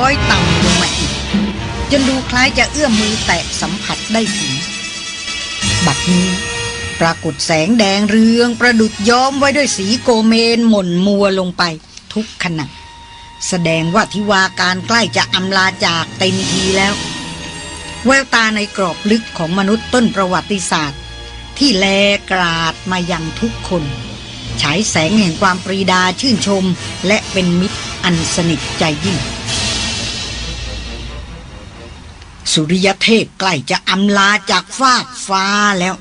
้อยต่ำลงมาอีก จนดูคล้ายจะเอื้อมมือแตะสัมผัสได้ถึง บัดนี้ปรากฏแสงแดงเรืองประดุดย้อมไว้ด้วยสีโกเมนหม่นมัวลงไปทุกขณะแสดงว่าทิวาการใกล้จะอำลาจากเต็มทีแล้ว แววตาในกรอบลึกของมนุษย์ต้นประวัติศาสตร์ ที่แลกราดมายังทุกคน ฉายแสงแห่งความปรีดาชื่นชมและเป็นมิตรอันสนิทใจยิ่ง สุริยเทพใกล้จะอำลาจากฟากฟ้าแล้ว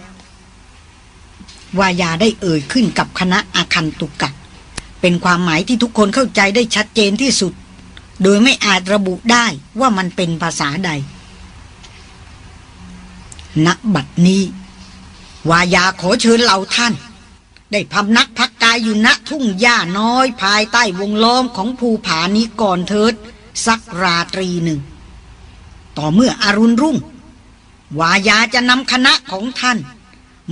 วายาได้เอ่ยขึ้นกับคณะอาคันตุกะ เป็นความหมายที่ทุกคนเข้าใจได้ชัดเจนที่สุด โดยไม่อาจระบุได้ว่ามันเป็นภาษาใดณบัดนี้ วายาขอเชิญเหล่าท่าน ได้พำนักพักกายอยู่ณทุ่งหญ้าน้อยภายใต้วงล้อมของภูผานี้ก่อนเถิด สักราตรีหนึ่ง ต่อเมื่ออรุณรุ่ง วายาจะนำคณะของท่าน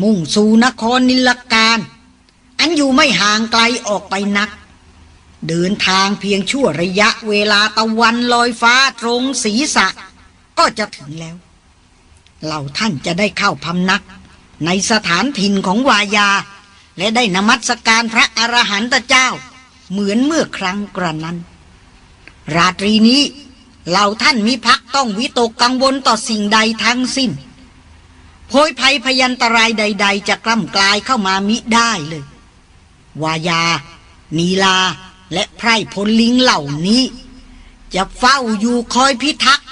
มุ่งสู่นครนิลการ อันอยู่ไม่ห่างไกลออกไปนัก เดินทางเพียงชั่วระยะเวลาตะวันลอยฟ้าตรงศีรษะ ก็จะถึงแล้ว เหล่าท่านจะได้เข้าพำนัก ในสถานถิ่นของวายา และได้นมัสการพระอรหันตเจ้า เหมือนเมื่อครั้งกระนั้น ราตรีนี้ เหล่าท่านมีพักต้องวิตกกังวลต่อสิ่งใดทั้งสิ้นโพยภัยพยันตรายใด ๆ จะกล้ำกลายเข้ามามิได้เลย วายา นีลา และไพรพลลิงเหล่านี้ จะเฝ้าอยู่คอยพิทักษ์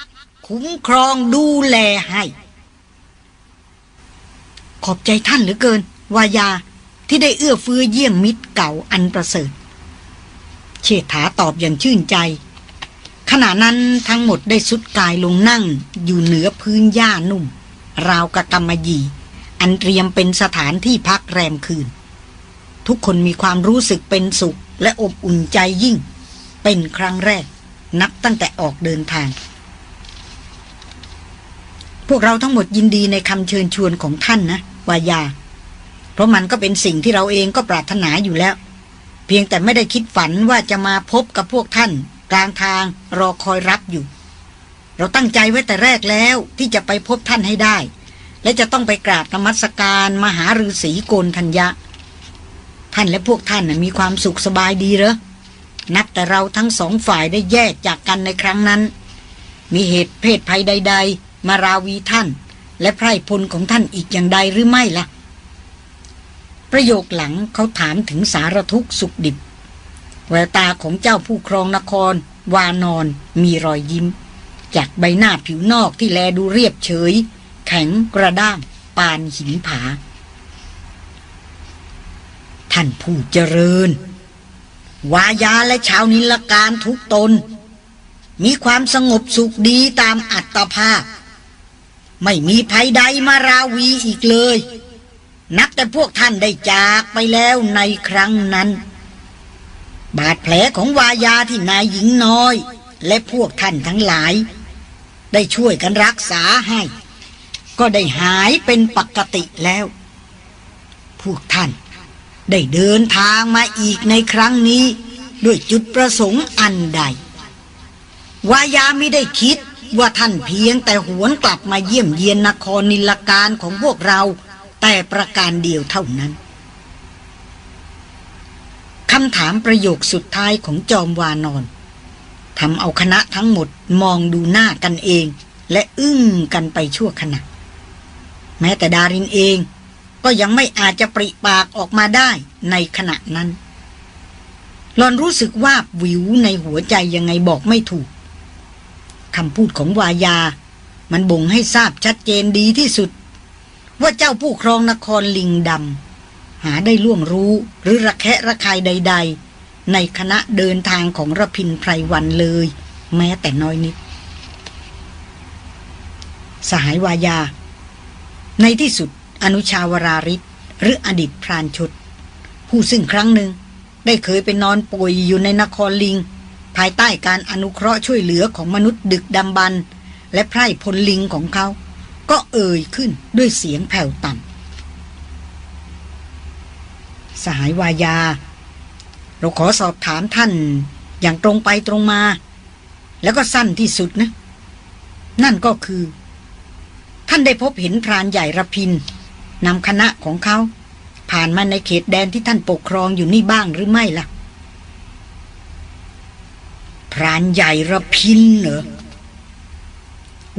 คุ้มครองดูแลให้ ขอบใจท่านเหลือเกิน วายาที่ได้เอื้อเฟื้อเยี่ยมมิตรเก่าอันประเสริฐ เชษฐาตอบอย่างชื่นใจ ขณะนั้นทั้งหมดได้สุดกายลงนั่ง อยู่เหนือพื้นหญ้านุ่ม ราวกะกำมะยีอันเตรียมเป็นสถานที่พักแรมคืน ทุกคนมีความรู้สึกเป็นสุขและอบอุ่นใจยิ่ง เป็นครั้งแรก นับตั้งแต่ออกเดินทาง พวกเราทั้งหมดยินดีในคำเชิญชวนของท่านนะวายา เพราะมันก็เป็นสิ่งที่เราเองก็ปรารถนาอยู่แล้ว เพียงแต่ไม่ได้คิดฝันว่าจะมาพบกับพวกท่าน กลางทางรอคอยรับอยู่ เราตั้งใจไว้แต่แรกแล้วที่จะไปพบท่านให้ได้ และจะต้องไปกราบนมัสการมหาฤาษีโกนทัญญะ ท่านและพวกท่านมีความสุขสบายดีเหรอนับแต่เราทั้งสองฝ่ายได้แยกจากกันในครั้งนั้น มีเหตุเพศภัยใด ๆ มาราวีท่าน และไพร่พลของท่านอีกอย่างใดหรือไม่ล่ะ ประโยคหลังเขาถามถึงสารทุกข์สุขดิบ แววตาของเจ้าผู้ครองนคร วานอนมีรอยยิ้ม จากใบหน้าผิวนอกที่แลดูเรียบเฉย แข็งกระด้างปานหินผา ท่านผู้เจริญ วายาและชาวนิลการทุกตน มีความสงบสุขดีตามอัตภาพ ไม่มีภัยใดมาราวีอีกเลย นับแต่พวกท่านได้จากไปแล้วในครั้งนั้น บาดแผลของวายาที่นายหญิงน้อย และพวกท่านทั้งหลาย ได้ช่วยกันรักษาให้ ก็ได้หายเป็นปกติแล้ว พวกท่าน ได้เดินทางมาอีกในครั้งนี้ ด้วยจุดประสงค์อันใด วายาไม่ได้คิดว่าท่านเพียงแต่หวนกลับมาเยี่ยมเยียนนครนิลการของพวกเรา แต่ประการเดียวเท่านั้น คำถามประโยคสุดท้ายของจอมวานอนทำเอาคณะทั้งหมดมองดูหน้ากันเอง และอึ้งกันไปชั่วขณะ แม้แต่ดารินเอง ก็ยังไม่อาจจะปริปากออกมาได้ในขณะนั้นหลอนรู้สึกว่าวิวในหัวใจยังไงบอกไม่ถูกคำพูดของวายา มันบ่งให้ทราบชัดเจนดีที่สุด ว่าเจ้าผู้ครองนครลิงดำ หาได้ล่วงรู้หรือระแคะระคายใด ๆ ในคณะเดินทางของระพินไพรวันเลย แม้แต่น้อยนิด สหายวายา ในที่สุดอนุชาวราริศหรืออดีตพรานชดผู้ซึ่งครั้งหนึ่งได้เคยไปนอนป่วยอยู่ในนครลิง ภายใต้การอนุเคราะห์ช่วยเหลือของมนุษย์ดึกดำบรรและไพร่พลลิงของเขา ก็เอ่ยขึ้นด้วยเสียงแผ่วต่ำ สหายวายา เราขอสอบถามท่านอย่างตรงไปตรงมา แล้วก็สั้นที่สุดนะ นั่นก็คือ ท่านได้พบเห็นพรานใหญ่ระพินนำคณะของเขา ผ่านมาในเขตแดนที่ท่านปกครองอยู่นี่บ้างหรือไม่ล่ะ พรานใหญ่ระพินเหรอ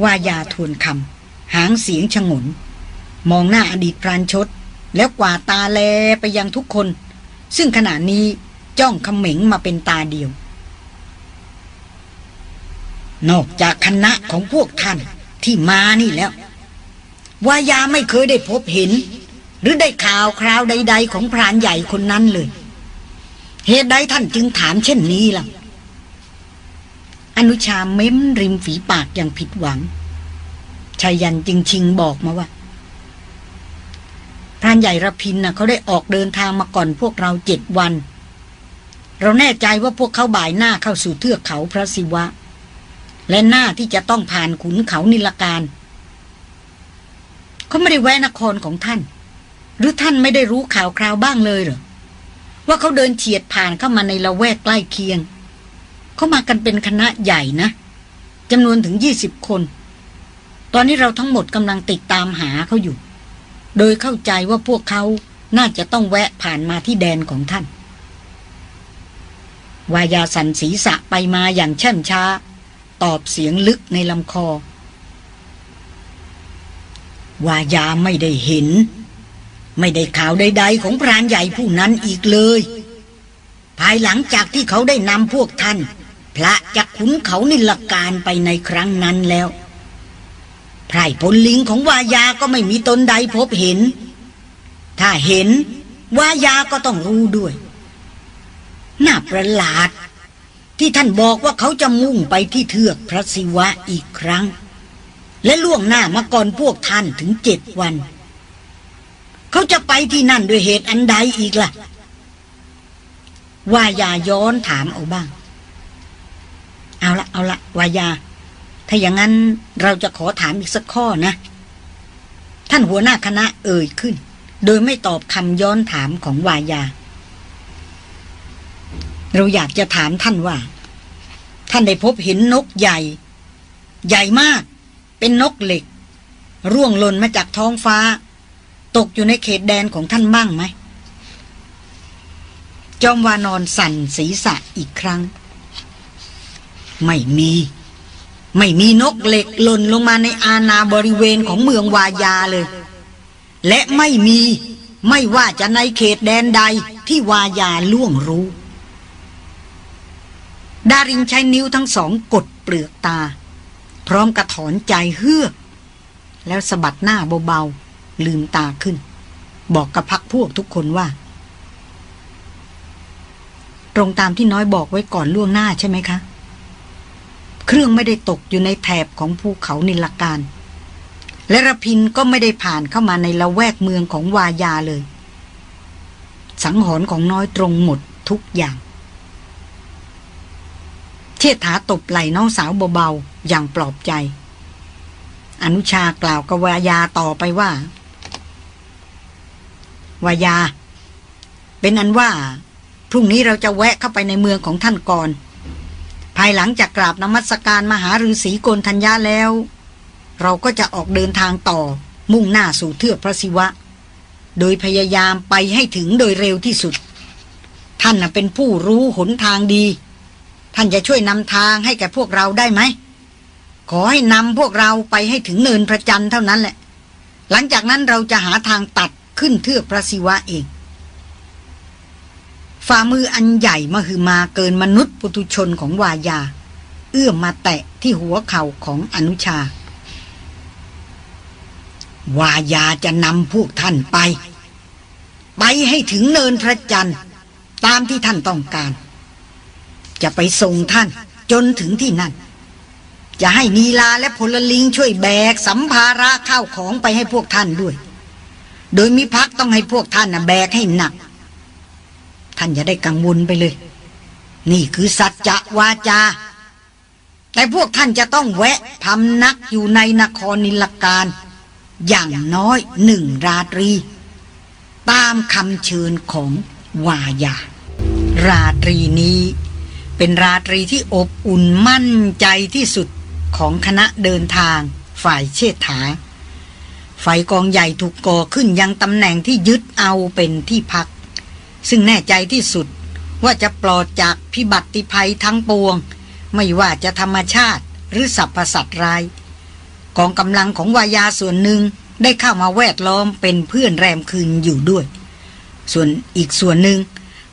ว่ายาทวนคำหางเสียงชงน มองหน้าอดีตพรานชด แล้วกว่าตาแลไปยังทุกคน ซึ่งขณะนี้จ้องเขม็งมาเป็นตาเดียว นอกจากคณะของพวกท่านที่มานี่แล้ววายาไม่เคยได้พบเห็น หรือได้ข่าวคราวใด ๆ ของพรานใหญ่คนนั้นเลย เหตุใดท่านจึงถามเช่นนี้ล่ะ อนุชาเม้มริมฝีปากอย่างผิดหวังชายันจึงชิงบอกมาว่า พรานใหญ่ระพินนะ่ะเขาได้ออกเดินทางมาก่อนพวกเราเจ็ดวัน เราแน่ใจว่าพวกเขาบ่ายหน้าเข้าสู่เทือกเขาพระศิวะ และหน้าที่จะต้องผ่านขุนเขานิลการเขาไม่ได้แวะนครของท่าน หรือท่านไม่ได้รู้ข่าวคราวบ้างเลยเหรอว่าเขาเดินเฉียดผ่านเข้ามาในละแวกใกล้เคียง เขามากันเป็นคณะใหญ่นะจำนวนถึงยี่สิบคน ตอนนี้เราทั้งหมดกำลังติดตามหาเขาอยู่ โดยเข้าใจว่าพวกเขาน่าจะต้องแวะผ่านมาที่แดนของท่าน วายาสันศีษะไปมาอย่างเช่มช้า ตอบเสียงลึกในลำคอ วายาไม่ได้เห็น ไม่ได้ข่าวใด ๆ ของพรานใหญ่ผู้นั้นอีกเลย ภายหลังจากที่เขาได้นำพวกท่าน พระจากขุนเขานิลการไปในครั้งนั้นแล้ว ไพรพลลิงของวายาก็ไม่มีตนใดพบเห็น ถ้าเห็นวายาก็ต้องรู้ด้วย น่าประหลาด ที่ท่านบอกว่าเขาจะมุ่งไปที่เทือกพระศิวะอีกครั้ง และล่วงหน้ามาก่อนพวกท่านถึงเจ็ดวัน เขาจะไปที่นั่นด้วยเหตุอันใดอีกละ่ะวายาย้อนถามเอาบ้าง เอาละเอาละวายา ถ้าอย่างนั้นเราจะขอถามอีกสักข้อนะ ท่านหัวหน้าคณะเอ่ยขึ้น โดยไม่ตอบคำย้อนถามของวายา เราอยากจะถามท่านว่า ท่านได้พบเห็นนกใหญ่ ใหญ่มาก เป็นนกเหล็ก ร่วงหล่นมาจากท้องฟ้า ตกอยู่ในเขตแดนของท่านบ้างไหมจอมวานอนสั่นศีรษะอีกครั้ง ไม่มี ไม่มีนกเหล็กหล่นลงมาในอาณาบริเวณของเมืองวายาเลย และไม่มีไม่ว่าจะในเขตแดนใดที่วายาล่วงรู้ ดารินใช้นิ้วทั้งสองกดเปลือกตา พร้อมกระถอนใจเฮือก แล้วสะบัดหน้าเบาๆ ลืมตาขึ้น บอกกับพักพวกทุกคนว่า ตรงตามที่น้อยบอกไว้ก่อนล่วงหน้าใช่ไหมคะ เครื่องไม่ได้ตกอยู่ในแถบของภูเขานิลการ และระพินก็ไม่ได้ผ่านเข้ามาในละแวกเมืองของวายาเลย สังหรณ์ของน้อยตรงหมดทุกอย่าง เชิดถาตบไหล่น้องสาวเบาๆ อย่างปลอบใจ อนุชากล่าวกับวายาต่อไปว่า วายา เป็นอันว่า พรุ่งนี้เราจะแวะเข้าไปในเมืองของท่านก่อน ภายหลังจากกราบนมัสการมหาฤาษีโกนธัญญาแล้ว เราก็จะออกเดินทางต่อมุ่งหน้าสู่เทือกพระศิวะ โดยพยายามไปให้ถึงโดยเร็วที่สุด ท่านเป็นผู้รู้หนทางดี ท่านจะช่วยนำทางให้แก่พวกเราได้ไหม ขอให้นำพวกเราไปให้ถึงเนินพระจันทร์เท่านั้นแหละ หลังจากนั้นเราจะหาทางตัดขึ้นเทือกพระศิวะเอง ฝ่ามืออันใหญ่มาคือมาเกินมนุษย์ปุตุชนของวายา เอื้อมมาแตะที่หัวเข่าของอนุชา วายาจะนำพวกท่านไป ไปให้ถึงเนินพระจันทร์ ตามที่ท่านต้องการ จะไปส่งท่านจนถึงที่นั่น จะให้นีลาและพลลิงช่วยแบกสัมภาระข้าวของไปให้พวกท่านด้วย โดยมิพักต้องให้พวกท่านนะแบกให้หนัก ท่านอย่าได้กังวลไปเลย นี่คือสัจจะวาจา แต่พวกท่านจะต้องแวะพำนักอยู่ในนครนิลการ อย่างน้อยหนึ่งราตรี ตามคำเชิญของวายา ราตรีนี้เป็นราตรีที่อบอุ่นมั่นใจที่สุดของคณะเดินทางฝ่ายเชษฐา ไฟกองใหญ่ถูกก่อขึ้นยังตำแหน่งที่ยึดเอาเป็นที่พัก ซึ่งแน่ใจที่สุดว่าจะปลอดจากพิบัติภัยทั้งปวง ไม่ว่าจะธรรมชาติหรือสรรพสัตว์ร้ายกองกำลังของวายาส่วนหนึ่งได้เข้ามาแวดล้อมเป็นเพื่อนแรมคืนอยู่ด้วย ส่วนอีกส่วนหนึ่ง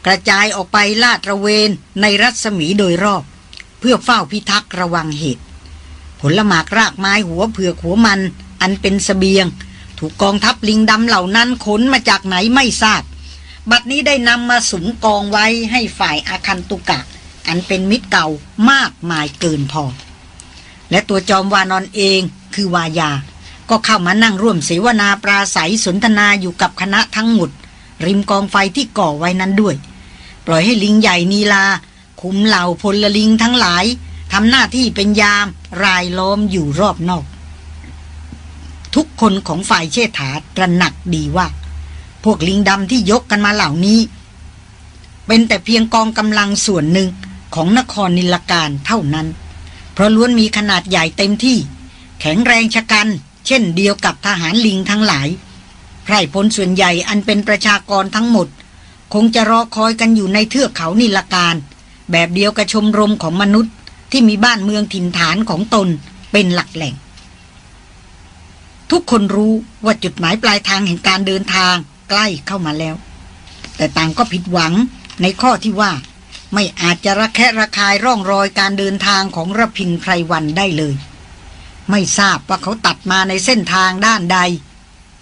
กระจายออกไปลาดระเวนในรัศมีโดยรอบ เพื่อเฝ้าพิทักษ์ระวังเหตุ ผลหมากรากไม้หัวเผือกหัวมัน อันเป็นสเสบียง ถูกกองทัพลิงดำเหล่านั้นขนมาจากไหนไม่ทราบ บัดนี้ได้นำมาสุมกองไว้ให้ฝ่ายอาคันตุกะ อันเป็นมิตรเก่ามากมายเกินพอ และตัวจอมวานอนเองคือวายา ก็เข้ามานั่งร่วมเสวนาปราศัยสนทนาอยู่กับคณะทั้งหมด ริมกองไฟที่ก่อไว้นั้นด้วย ปล่อยให้ลิงใหญ่นีลา คุมเหล่าพลลิงทั้งหลายทำหน้าที่เป็นยามรายล้อมอยู่รอบนอก ทุกคนของฝ่ายเชษฐาตระหนักดีว่า พวกลิงดำที่ยกกันมาเหล่านี้ เป็นแต่เพียงกองกำลังส่วนหนึ่งของนครนิลการเท่านั้น เพราะล้วนมีขนาดใหญ่เต็มที่ แข็งแรงชะกัน เช่นเดียวกับทหารลิงทั้งหลายไพร่พลส่วนใหญ่อันเป็นประชากรทั้งหมด คงจะรอคอยกันอยู่ในเทือกเขานิลการ แบบเดียวกับชมรมของมนุษย์ที่มีบ้านเมืองถิ่นฐานของตนเป็นหลักแหล่ง ทุกคนรู้ว่าจุดหมายปลายทางแห่งการเดินทาง ใกล้เข้ามาแล้ว แต่ต่างก็ผิดหวังในข้อที่ว่า ไม่อาจจะระแคะระคายร่องรอยการเดินทางของระพินไพรวันได้เลย ไม่ทราบว่าเขาตัดมาในเส้นทางด้านใด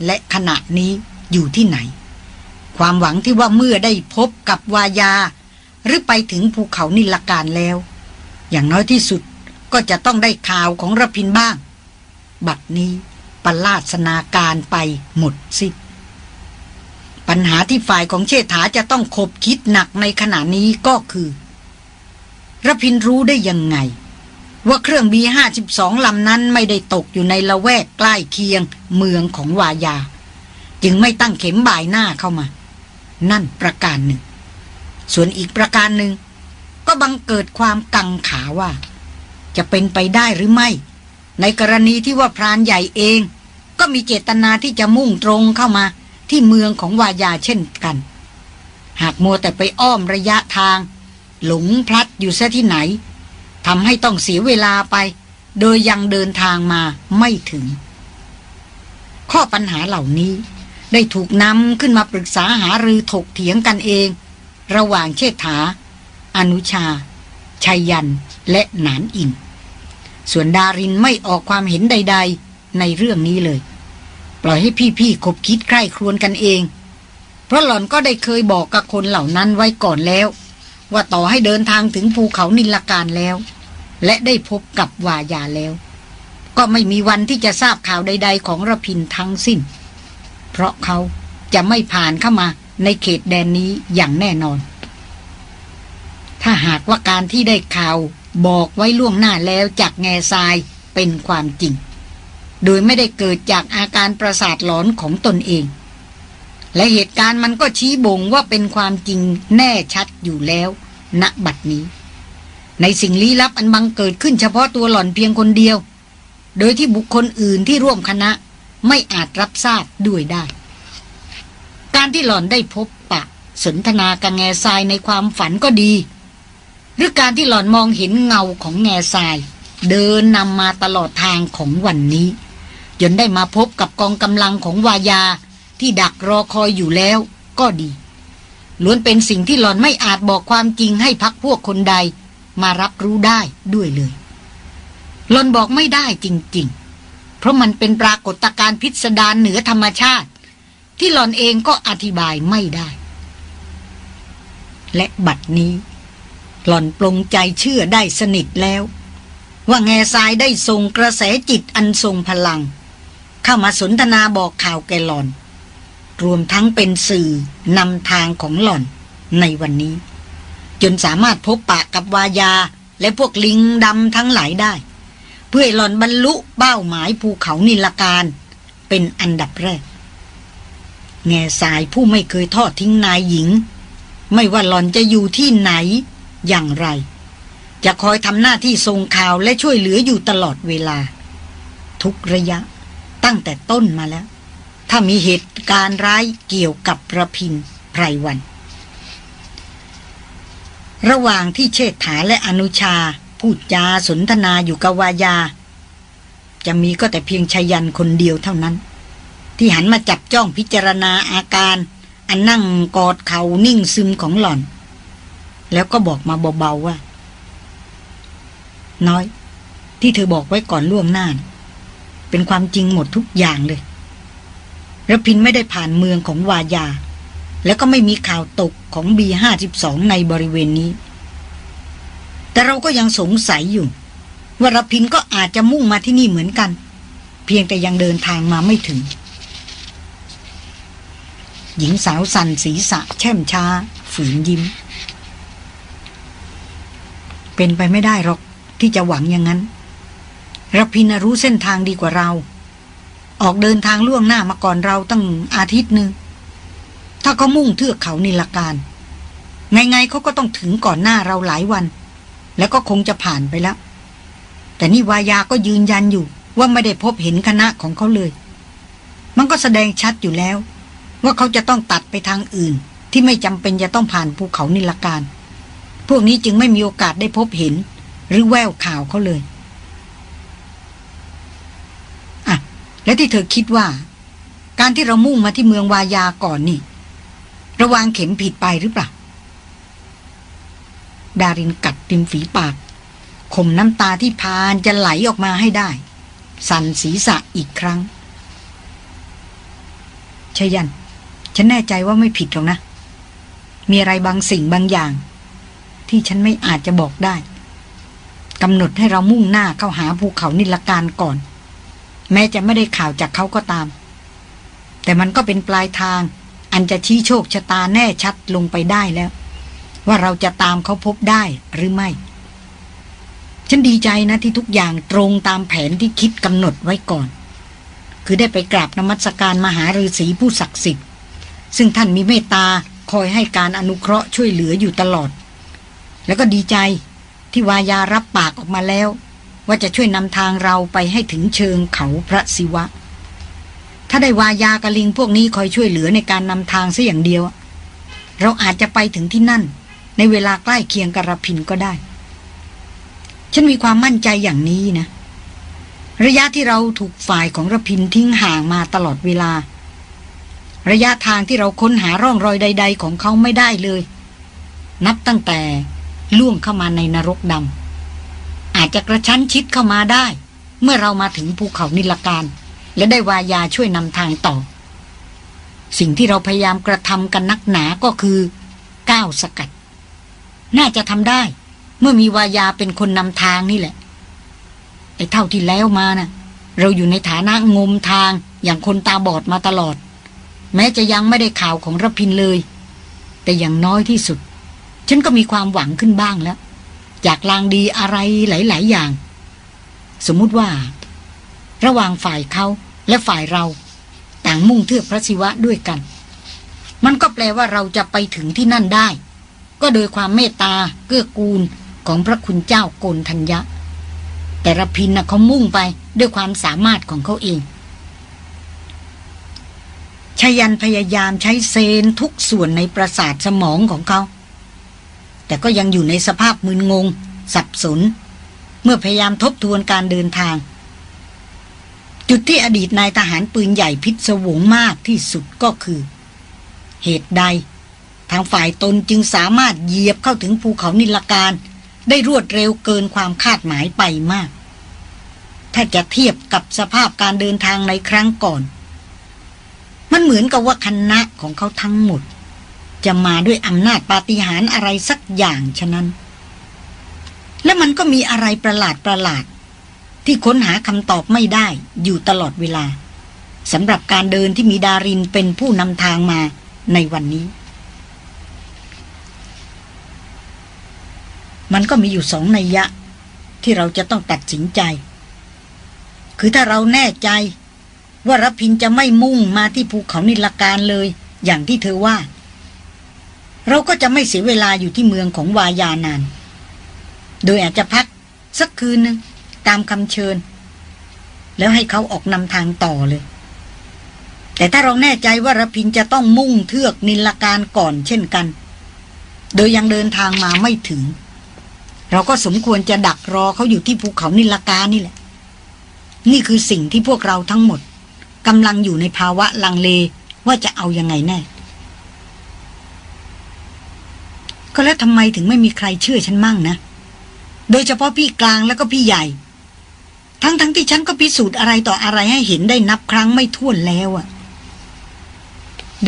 และขณะนี้อยู่ที่ไหน ความหวังที่ว่าเมื่อได้พบกับวายา หรือไปถึงภูเขานิลการแล้ว อย่างน้อยที่สุดก็จะต้องได้ข่าวของระพินบ้าง บัดนี้ปลาสนาการไปหมดสิ ปัญหาที่ฝ่ายของเชษฐาจะต้องคบคิดหนักในขณะนี้ก็คือระพินรู้ได้ยังไง ว่าเครื่องบีห้าสิบสองลำนั้นไม่ได้ตกอยู่ในละแวกใกล้เคียงเมืองของวายา จึงไม่ตั้งเข็มบ่ายหน้าเข้ามา นั่นประการหนึ่ง ส่วนอีกประการหนึ่ง ก็บังเกิดความกังขาว่า จะเป็นไปได้หรือไม่ ในกรณีที่ว่าพรานใหญ่เอง ก็มีเจตนาที่จะมุ่งตรงเข้ามา ที่เมืองของวายาเช่นกัน หากมัวแต่ไปอ้อมระยะทาง หลงพลัดอยู่ซะที่ไหนทำให้ต้องเสียเวลาไป โดยยังเดินทางมาไม่ถึง ข้อปัญหาเหล่านี้ได้ถูกนำขึ้นมาปรึกษาหารือถกเถียงกันเอง ระหว่างเชษฐา อนุชา ชัยยัน และหนานอิน ส่วนดารินไม่ออกความเห็นใด ๆ ในเรื่องนี้เลย ปล่อยให้พี่ๆคบคิดใคร่ครวญกันเอง เพราะหล่อนก็ได้เคยบอกกับคนเหล่านั้นไว้ก่อนแล้ว ว่าต่อให้เดินทางถึงภูเขานิลการแล้ว และได้พบกับวายาแล้ว ก็ไม่มีวันที่จะทราบข่าวใด ๆ ของระพินทั้งสิ้น เพราะเขาจะไม่ผ่านเข้ามาในเขตแดนนี้อย่างแน่นอน ถ้าหากว่าการที่ได้ข่าวบอกไว้ล่วงหน้าแล้วจากแง่ทรายเป็นความจริง โดยไม่ได้เกิดจากอาการประสาทหลอนของตนเอง และเหตุการณ์มันก็ชี้บ่งว่าเป็นความจริงแน่ชัดอยู่แล้วณบัดนี้ ในสิ่งลี้ลับอันบังเกิดขึ้นเฉพาะตัวหล่อนเพียงคนเดียว โดยที่บุคคลอื่นที่ร่วมคณะไม่อาจรับทราบด้วยได้ การที่หล่อนได้พบปะ สนทนากับแง่ทรายในความฝันก็ดี หรือการที่หล่อนมองเห็นเงาของแง่ทราย เดินนำมาตลอดทางของวันนี้ จนได้มาพบกับกองกำลังของวายาที่ดักรอคอยอยู่แล้วก็ดี ล้วนเป็นสิ่งที่หลอนไม่อาจบอกความจริงให้พักพวกคนใด มารับรู้ได้ด้วยเลยหลอนบอกไม่ได้จริง ๆ เพราะมันเป็นปรากฏการณ์พิสดารเหนือธรรมชาติ ที่หลอนเองก็อธิบายไม่ได้ และบัดนี้ หลอนปลงใจเชื่อได้สนิทแล้ว ว่าแง่ทรายได้ส่งกระแสจิตอันทรงพลัง เข้ามาสนทนาบอกข่าวแกหลอน รวมทั้งเป็นสื่อนำทางของหล่อนในวันนี้ จนสามารถพบปะกับวายาและพวกลิงดำทั้งหลายได้ เพื่อหล่อนบรรลุเป้าหมายภูเขานิลการเป็นอันดับแรก แง่สายผู้ไม่เคยทอดทิ้งนายหญิง ไม่ว่าหล่อนจะอยู่ที่ไหนอย่างไร จะคอยทำหน้าที่ส่งข่าวและช่วยเหลืออยู่ตลอดเวลา ทุกระยะ ตั้งแต่ต้นมาแล้ว ถ้ามีเหตุการณ์ร้ายเกี่ยวกับระพินไพรวัน ระหว่างที่เชษฐาและอนุชา พูดจาสนทนาอยู่กับวายา จะมีก็แต่เพียงชายันคนเดียวเท่านั้น ที่หันมาจับจ้องพิจารณาอาการ อันนั่งกอดเขานิ่งซึมของหล่อน แล้วก็บอกมาเบาๆว่า น้อย ที่เธอบอกไว้ก่อนล่วงหน้านะ เป็นความจริงหมดทุกอย่างเลยระพินไม่ได้ผ่านเมืองของวายา แล้วก็ไม่มีข่าวตกของบีห้าสิบสองในบริเวณนี้ แต่เราก็ยังสงสัยอยู่ ว่ารพินก็อาจจะมุ่งมาที่นี่เหมือนกัน เพียงแต่ยังเดินทางมาไม่ถึง หญิงสาวสันศีรษะแช่มช้า ฝืนยิ้ม เป็นไปไม่ได้หรอกที่จะหวังอย่างนั้น รพินรู้เส้นทางดีกว่าเรา ออกเดินทางล่วงหน้ามาก่อนเราตั้งอาทิตย์หนึ่ง ถ้าเขามุ่งเทือกเขานิลการ ไงๆเขาก็ต้องถึงก่อนหน้าเราหลายวัน แล้วก็คงจะผ่านไปแล้ว แต่นี่วายาก็ยืนยันอยู่ว่าไม่ได้พบเห็นคณะของเขาเลย มันก็แสดงชัดอยู่แล้ว ว่าเขาจะต้องตัดไปทางอื่น ที่ไม่จำเป็นจะต้องผ่านภูเขานิลการ พวกนี้จึงไม่มีโอกาสได้พบเห็น หรือแววข่าวเขาเลย และที่เธอคิดว่า การที่เรามุ่งมาที่เมืองวายาก่อนนี่ ระวางเข็มผิดไปหรือเปล่า ดารินกัดริมฝีปากข่มน้ำตาที่พานจะไหลออกมาให้ได้ สั่นศีรษะอีกครั้งชยัน ฉันแน่ใจว่าไม่ผิดหรอกนะ มีอะไรบางสิ่งบางอย่าง ที่ฉันไม่อาจจะบอกได้กำหนดให้เรามุ่งหน้าเข้าหาภูเขานิลการก่อน แม้จะไม่ได้ข่าวจากเขาก็ตาม แต่มันก็เป็นปลายทาง อันจะชี้โชคชะตาแน่ชัดลงไปได้แล้ว ว่าเราจะตามเขาพบได้หรือไม่ ฉันดีใจนะที่ทุกอย่างตรงตามแผนที่คิดกำหนดไว้ก่อน คือได้ไปกราบนมัสการมหาฤาษีผู้ศักดิ์สิทธิ์ ซึ่งท่านมีเมตตาคอยให้การอนุเคราะห์ช่วยเหลืออยู่ตลอด แล้วก็ดีใจที่วายารับปากออกมาแล้ว ว่าจะช่วยนำทางเราไปให้ถึงเชิงเขาพระศิวะ ถ้าได้วายากะลิงพวกนี้คอยช่วยเหลือในการนำทางซะอย่างเดียว เราอาจจะไปถึงที่นั่น ในเวลาใกล้เคียงกระพินก็ได้ ฉันมีความมั่นใจอย่างนี้นะ ระยะที่เราถูกฝ่ายของระพินทิ้งห่างมาตลอดเวลา ระยะทางที่เราค้นหาร่องรอยใด ๆ ของเขาไม่ได้เลย นับตั้งแต่ล่วงเข้ามาในนรกดำ อาจจะกระชั้นชิดเข้ามาได้ เมื่อเรามาถึงภูเขานิลการ และได้วายาช่วยนำทางต่อ สิ่งที่เราพยายามกระทำกันนักหนาก็คือก้าวสกัด น่าจะทำได้ เมื่อมีวายาเป็นคนนำทางนี่แหละ ไอ้เท่าที่แล้วมานะ่ะ เราอยู่ในฐานะงมทางอย่างคนตาบอดมาตลอด แม้จะยังไม่ได้ข่าวของรพินเลย แต่อย่างน้อยที่สุด ฉันก็มีความหวังขึ้นบ้างแล้ว จากลางดีอะไรหลาย ๆ อย่าง สมมุติว่า ระหว่างฝ่ายเขาและฝ่ายเรา ต่างมุ่งเทือกพระศิวะด้วยกัน มันก็แปลว่าเราจะไปถึงที่นั่นได้ ก็โดยความเมตตาเกื้อกูลของพระคุณเจ้าโกนทัญญะ แต่ระพินนะเขามุ่งไปด้วยความสามารถของเขาเองชยันพยายามใช้เซนทุกส่วนในประสาทสมองของเขา แต่ก็ยังอยู่ในสภาพมึนงง สับสน เมื่อพยายามทบทวนการเดินทาง จุดที่อดีตนายทหารปืนใหญ่พิศวงมากที่สุดก็คือ เหตุใด ทางฝ่ายตนจึงสามารถเหยียบเข้าถึงภูเขานิลการ ได้รวดเร็วเกินความคาดหมายไปมาก ถ้าจะเทียบกับสภาพการเดินทางในครั้งก่อน มันเหมือนกับว่าคณะของเขาทั้งหมด จะมาด้วยอำนาจปาฏิหาริย์อะไรสักอย่างฉะนั้น และมันก็มีอะไรประหลาดประหลาด ที่ค้นหาคำตอบไม่ได้อยู่ตลอดเวลาสำหรับการเดินที่มีดารินเป็นผู้นำทางมาในวันนี้ มันก็มีอยู่สองนัยยะ ที่เราจะต้องตัดสินใจ คือถ้าเราแน่ใจ ว่ารพินจะไม่มุ่งมาที่ภูเขานิลการเลย อย่างที่เธอว่า เราก็จะไม่เสียเวลาอยู่ที่เมืองของวายานาน โดยอาจจะพักสักคืนหนึ่งตามคำเชิญ แล้วให้เขาออกนำทางต่อเลย แต่ถ้าเราแน่ใจว่ารพินจะต้องมุ่งเทือกนิลการก่อนเช่นกัน โดยยังเดินทางมาไม่ถึง เราก็สมควรจะดักรอเขาอยู่ที่ภูเขานิลการนี่แหละ นี่คือสิ่งที่พวกเราทั้งหมดกำลังอยู่ในภาวะลังเลว่าจะเอายังไงแน่ ก็แล้วทำไมถึงไม่มีใครเชื่อฉันมั่งนะ โดยเฉพาะพี่กลางแล้วก็พี่ใหญ่ ทั้งทั้งที่ฉันก็พิสูจน์อะไรต่ออะไรให้เห็นได้นับครั้งไม่ถ้วนแล้วอะ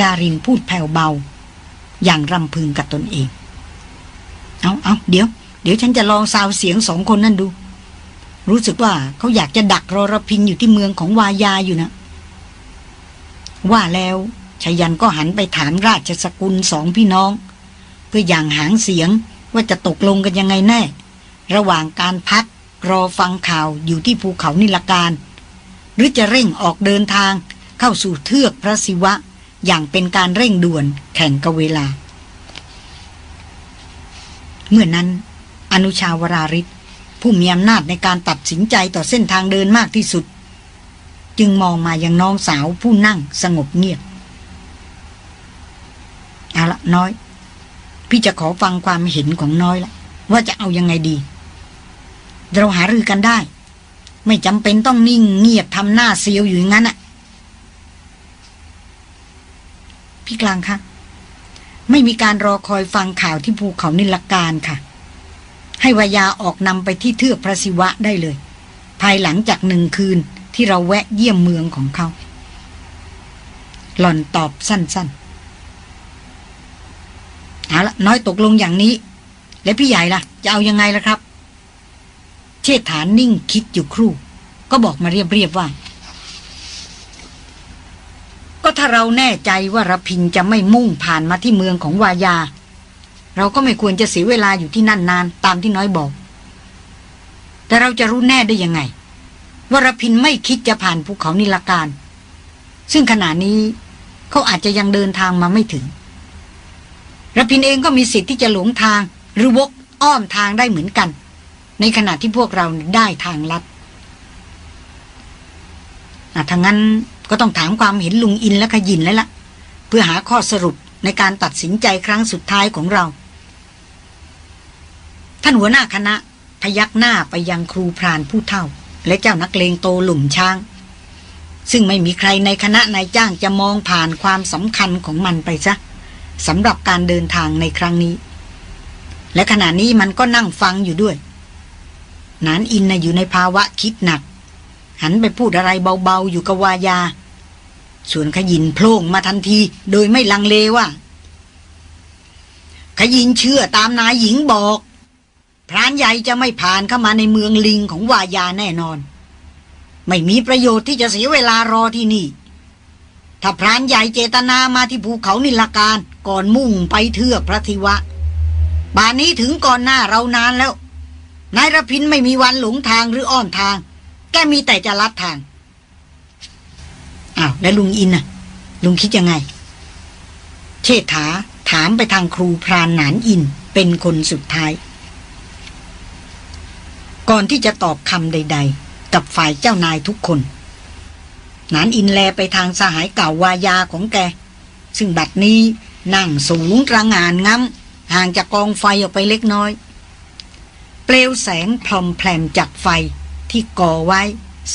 ดารินพูดแผ่วเบา อย่างรำพึงกับตนเอง เอาเอาเดี๋ยว เดี๋ยวฉันจะลองซาวเสียงสองคนนั่นดู รู้สึกว่าเขาอยากจะดักรอรพินอยู่ที่เมืองของวายาอยู่นะ ว่าแล้วชยันก็หันไปถามราชสกุลสองพี่น้อง พื่ออย่างหางเสียงว่าจะตกลงกันยังไงแน่ ระหว่างการพักรอฟังข่าวอยู่ที่ภูเขานิลการ หรือจะเร่งออกเดินทางเข้าสู่เทือกพระศิวะ อย่างเป็นการเร่งด่วนแข่งกับเวลา เมื่อนั้น อนุชาวราริศผู้มีอำนาจในการตัดสินใจต่อเส้นทางเดินมากที่สุด จึงมองมายังน้องสาวผู้นั่งสงบเงียบ เอาละน้อย พี่จะขอฟังความเห็นของน้อยละว่าจะเอายังไงดี เราหารือกันได้ ไม่จำเป็นต้องนิ่งเงียบทำหน้าเซียวอยู่อย่างนั้นอะพี่กลางคะไม่มีการรอคอยฟังข่าวที่ภูเขานิลการค่ะ ให้วายาออกนำไปที่เทือกพระศิวะได้เลย ภายหลังจากหนึ่งคืนที่เราแวะเยี่ยมเมืองของเขา หล่อนตอบสั้นๆ เอาละน้อยตกลงอย่างนี้ แล้วพี่ใหญ่ล่ะ จะเอายังไงล่ะครับ เชษฐานนิ่งคิดอยู่ครู่ ก็บอกมาเรียบๆว่า ก็ถ้าเราแน่ใจว่ารพินจะไม่มุ่งผ่านมาที่เมืองของวายา เราก็ไม่ควรจะเสียเวลาอยู่ที่นั่นนานตามที่น้อยบอก แต่เราจะรู้แน่ได้ยังไงว่ารพินไม่คิดจะผ่านภูเขานิลการ ซึ่งขณะนี้เขาอาจจะยังเดินทางมาไม่ถึง รพินเองก็มีสิทธิ์ที่จะหลงทาง หรือวกอ้อมทางได้เหมือนกัน ในขณะที่พวกเราได้ทางลัดถ้างั้นก็ต้องถามความเห็นลุงอินและขยินแล้วละ่ะ เพื่อหาข้อสรุปในการตัดสินใจครั้งสุดท้ายของเรา ท่านหัวหน้าคณะ พยักหน้าไปยังครูพรานผู้เท่า และเจ้านักเลงโตหลุมช้าง ซึ่งไม่มีใครในคณะนายจ้างจะมองผ่านความสำคัญของมันไปซะ สำหรับการเดินทางในครั้งนี้ และขณะนี้มันก็นั่งฟังอยู่ด้วย นานอินนะอยู่ในภาวะคิดหนัก หันไปพูดอะไรเบาๆอยู่กับวายา ส่วนขยินโพล่งมาทันที โดยไม่ลังเลว่า ขยินเชื่อตามนายหญิงบอก พรานใหญ่จะไม่ผ่านเข้ามาในเมืองลิงของวายาแน่นอน ไม่มีประโยชน์ที่จะเสียเวลารอที่นี่ถ้าพรานใหญ่เจตนามาที่ภูเขานิลการ ก่อนมุ่งไปเทือกพระธิวะบานนี้ถึงก่อนหน้าเรานานแล้ว นายรพินไม่มีวันหลงทางหรืออ้อมทาง แกมีแต่จะลัดทาง อ้าว แล้วลุงอินน่ะ ลุงคิดยังไง เชษฐาถามไปทางครูพรานหนานอินเป็นคนสุดท้าย ก่อนที่จะตอบคำใด ๆ กับฝ่ายเจ้านายทุกคนนานอินแลไปทางสหายเก่าวายาของแก ซึ่งบัดนี้ นั่งสูงระงานง้ำห่างจากกองไฟออกไปเล็กน้อย เปลวแสงพลอมแผลมจากไฟที่ก่อไว้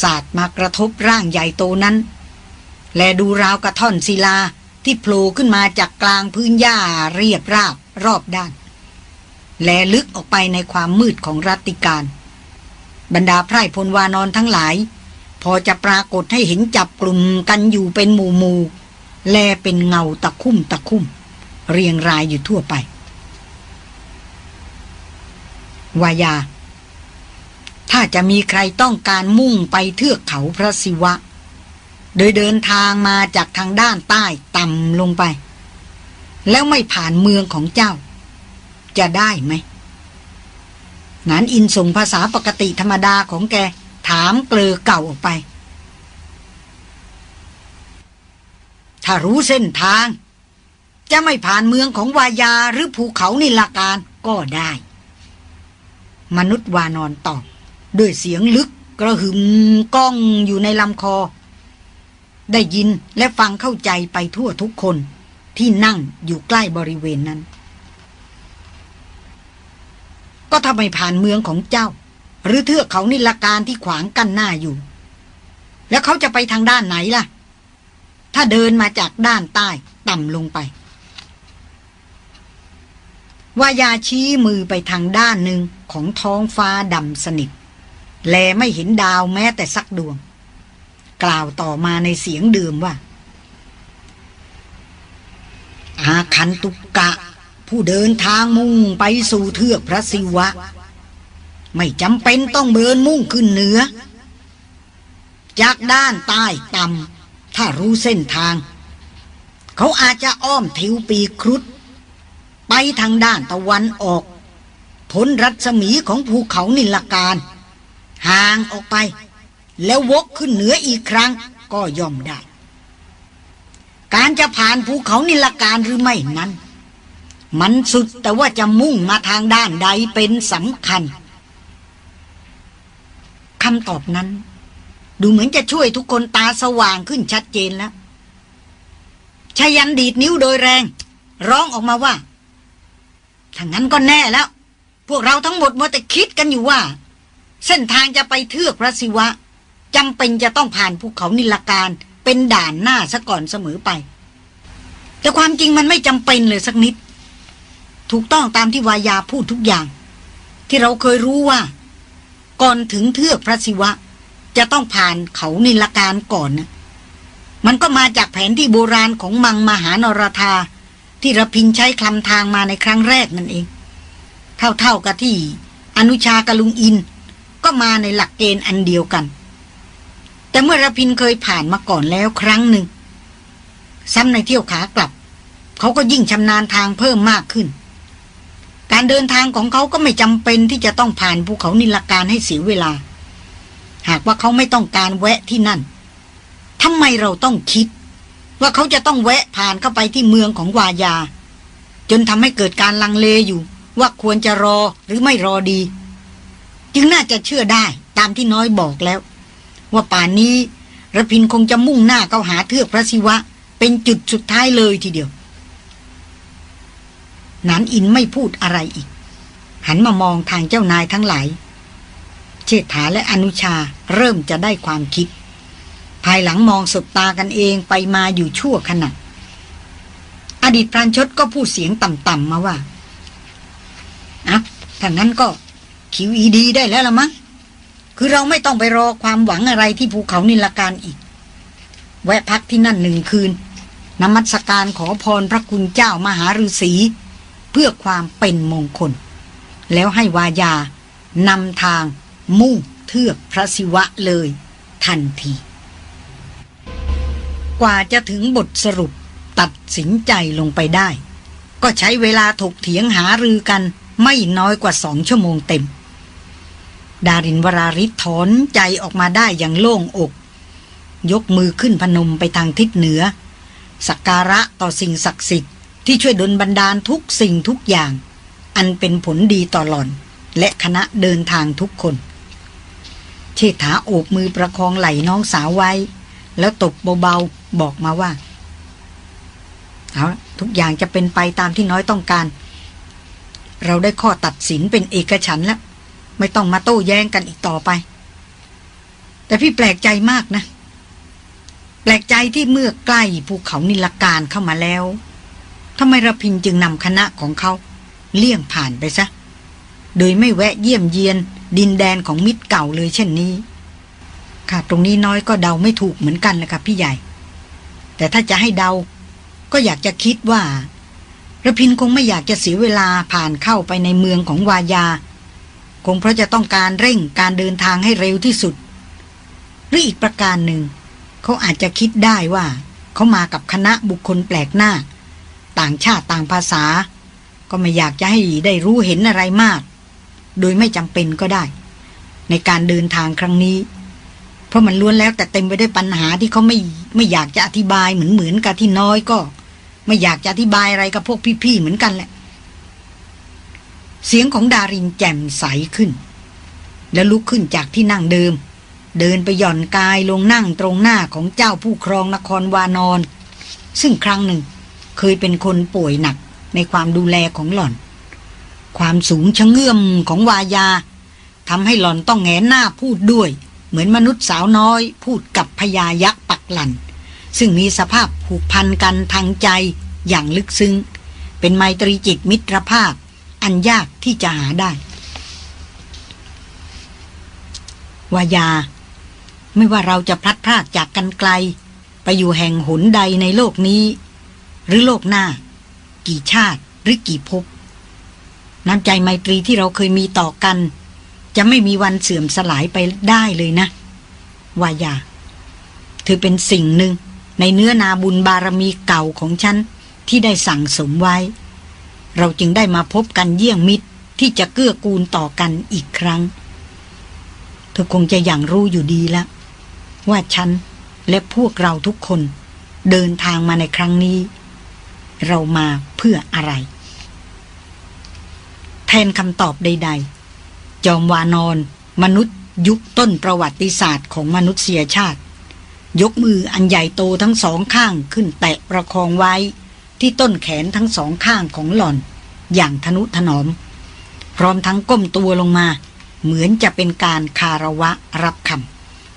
สาดมากระทบร่างใหญ่โตนั้น และดูราวกระท่อนศิลาที่โผล่ขึ้นมาจากกลางพื้นหญ้าเรียบราบรอบด้าน และลึกออกไปในความมืดของรัติการ บรรดาไพร่พลวานอนทั้งหลาย พอจะปรากฏให้เห็นจับกลุ่มกันอยู่เป็นหมู่หมู่แลเป็นเงาตะคุ่มตะคุ่ม เรียงรายอยู่ทั่วไป วายา ถ้าจะมีใครต้องการมุ่งไปเทือกเขาพระศิวะ โดยเดินทางมาจากทางด้านใต้ต่ำลงไป แล้วไม่ผ่านเมืองของเจ้า จะได้ไหมนานอินส่งภาษาปกติธรรมดาของแก ถามเกลือเก่าออกไป ถ้ารู้เส้นทาง จะไม่ผ่านเมืองของวายาหรือภูเขานิลาการก็ได้ มนุษย์วานอนตอบด้วยเสียงลึกกระหึ่มก้องอยู่ในลำคอ ได้ยินและฟังเข้าใจไปทั่วทุกคนที่นั่งอยู่ใกล้บริเวณนั้น ก็ทำไมผ่านเมืองของเจ้า หรือเทือกเขานิลการที่ขวางกั้นหน้าอยู่ แล้วเขาจะไปทางด้านไหนล่ะ ถ้าเดินมาจากด้านใต้ต่ำลงไป วายาชี้มือไปทางด้านหนึ่งของท้องฟ้าดำสนิท แลไม่เห็นดาวแม้แต่สักดวง กล่าวต่อมาในเสียงเดิมว่า อาคันตุกกะ ผู้เดินทางมุ่งไปสู่เทือกพระศิวะ ไม่จำเป็นต้องเบินมุ่งขึ้นเหนือ จากด้านใต้ต่ำถ้ารู้เส้นทาง เขาอาจจะอ้อมทิวปีครุฑ ไปทางด้านตะวันออกพ้นรัศมีของภูเขานิลการ ห่างออกไป แล้ววกขึ้นเหนืออีกครั้งก็ย่อมได้ การจะผ่านภูเขานิลการหรือไม่นั้น มันสุดแต่ว่าจะมุ่งมาทางด้านใดเป็นสำคัญคำตอบนั้น ดูเหมือนจะช่วยทุกคนตาสว่างขึ้นชัดเจนแล้วชายันดีดนิ้วโดยแรง ร้องออกมาว่า ถ้างั้นก็แน่แล้ว พวกเราทั้งหมดมัวแต่คิดกันอยู่ว่า เส้นทางจะไปเทือกพระศิวะจำเป็นจะต้องผ่านภูเขานิลการเป็นด่านหน้าซะก่อนเสมอไป แต่ความจริงมันไม่จำเป็นเลยสักนิด ถูกต้องตามที่วายาพูดทุกอย่าง ที่เราเคยรู้ว่า ก่อนถึงเทือกพระศิวะ จะต้องผ่านเขานิลการก่อนนะมันก็มาจากแผนที่โบราณของมังมหานรธา ที่ระพินใช้คลำทางมาในครั้งแรกนั่นเอง เท่าๆกับที่อนุชากลุงอิน ก็มาในหลักเกณฑ์อันเดียวกัน แต่เมื่อระพินเคยผ่านมาก่อนแล้วครั้งหนึ่ง ซ้ำในเที่ยวขากลับ เขาก็ยิ่งชำนาญทางเพิ่มมากขึ้น การเดินทางของเขาก็ไม่จำเป็นที่จะต้องผ่านภูเขานิลการให้เสียเวลา หากว่าเขาไม่ต้องการแวะที่นั่นทำไมเราต้องคิด ว่าเขาจะต้องแวะผ่านเข้าไปที่เมืองของวายา จนทำให้เกิดการลังเลอยู่ว่าควรจะรอหรือไม่รอดี จึงน่าจะเชื่อได้ตามที่น้อยบอกแล้ว ว่าป่านนี้ระพินคงจะมุ่งหน้าเข้าหาเทือกพระศิวะ เป็นจุดสุดท้ายเลยทีเดียวนันอินไม่พูดอะไรอีก หันมามองทางเจ้านายทั้งหลาย เชษฐาและอนุชาเริ่มจะได้ความคิดายหลังมองสบตากันเองไปมาอยู่ชั่วขณะ อดีตพรานชดก็พูดเสียงต่ำๆมาว่าอะถ้างั้นก็คิวอีดีได้แล้วละมั้งคือเราไม่ต้องไปรอความหวังอะไรที่ภูเขานิลการอีก แวะพักที่นั่นหนึ่งคืนนมัสการขอพรพระคุณเจ้ามหาฤาษีเพื่อความเป็นมงคล แล้วให้วายานำทางมุ่งเทือกพระศิวะเลยทันที กว่าจะถึงบทสรุปตัดสินใจลงไปได้ ก็ใช้เวลาถกเถียงหารือกันไม่น้อยกว่าสองชั่วโมงเต็ม ดารินวราริศถอนใจออกมาได้อย่างโล่งอก ยกมือขึ้นพนมไปทางทิศเหนือ สักการะต่อสิ่งศักดิ์สิทธิ์ที่ช่วยดลบันดาลทุกสิ่งทุกอย่าง อันเป็นผลดีต่อหล่อน และคณะเดินทางทุกคน เชษฐาโอบมือประคองไหล่น้องสาวไว้ แล้วตบเบาๆ บอกมาว่า เอาทุกอย่างจะเป็นไปตามที่น้อยต้องการ เราได้ข้อตัดสินเป็นเอกฉันแล้ว ไม่ต้องมาโต้แย้งกันอีกต่อไป แต่พี่แปลกใจมากนะ แปลกใจที่เมื่อใกล้ภูเขานิลการเข้ามาแล้วทำไมระพินจึงนำคณะของเขา เลี่ยงผ่านไปซะ โดยไม่แวะเยี่ยมเยียน ดินแดนของมิตรเก่าเลยเช่นนี้ ค่ะ ตรงนี้น้อยก็เดาไม่ถูกเหมือนกันเลยค่ะพี่ใหญ่ แต่ถ้าจะให้เดา ก็อยากจะคิดว่าระพินคงไม่อยากจะเสียเวลาผ่านเข้าไปในเมืองของวายา คงเพราะจะต้องการเร่งการเดินทางให้เร็วที่สุด หรืออีกประการหนึ่ง เขาอาจจะคิดได้ว่า เขามากับคณะบุคคลแปลกหน้า ต่างชาติต่างภาษา ก็ไม่อยากจะให้ได้รู้เห็นอะไรมาก โดยไม่จำเป็นก็ได้ ในการเดินทางครั้งนี้ เพราะมันล้วนแล้วแต่เต็มไปด้วยปัญหาที่เขาไม่ไม่อยากจะอธิบายเหมือนเหมือนกับที่น้อยก็ ไม่อยากจะอธิบายอะไรกับพวกพี่ๆเหมือนกันแหละ เสียงของดารินแจ่มใสขึ้น แล้วลุกขึ้นจากที่นั่งเดิม เดินไปหย่อนกายลงนั่งตรงหน้าของเจ้าผู้ครองนครวานอน ซึ่งครั้งหนึ่งเคยเป็นคนป่วยหนักในความดูแลของหล่อน ความสูงชะเงื่อมของวายาทำให้หล่อนต้องแงนหน้าพูดด้วย เหมือนมนุษย์สาวน้อยพูดกับพญายักษ์ปักหลัน ซึ่งมีสภาพผูกพันกันทางใจอย่างลึกซึ้ง เป็นไมตรีจิตมิตรภาพ อันยากที่จะหาได้วายา ไม่ว่าเราจะพลัดพรากจากกันไกล ไปอยู่แห่งหนใดในโลกนี้ หรือโลกหน้า กี่ชาติหรือกี่ภพน้ำใจไมตรีที่เราเคยมีต่อกัน จะไม่มีวันเสื่อมสลายไปได้เลยนะวายาเธอเป็นสิ่งหนึ่งในเนื้อนาบุญบารมีเก่าของฉัน ที่ได้สั่งสมไว้ เราจึงได้มาพบกันเยี่ยงมิตรที่จะเกื้อกูลต่อกันอีกครั้ง เธอคงจะอย่างรู้อยู่ดีแล้ว ว่าฉันและพวกเราทุกคน เดินทางมาในครั้งนี้ เรามาเพื่ออะไร แทนคำตอบใด ๆ จอมวานอน มนุษย์ยุคต้นประวัติศาสตร์ของมนุษยชาติ ยกมืออันใหญ่โตทั้งสองข้างขึ้นแตะประคองไว้ ที่ต้นแขนทั้งสองข้างของหล่อน อย่างทนุถนอม พร้อมทั้งก้มตัวลงมา เหมือนจะเป็นการคาระวะรับค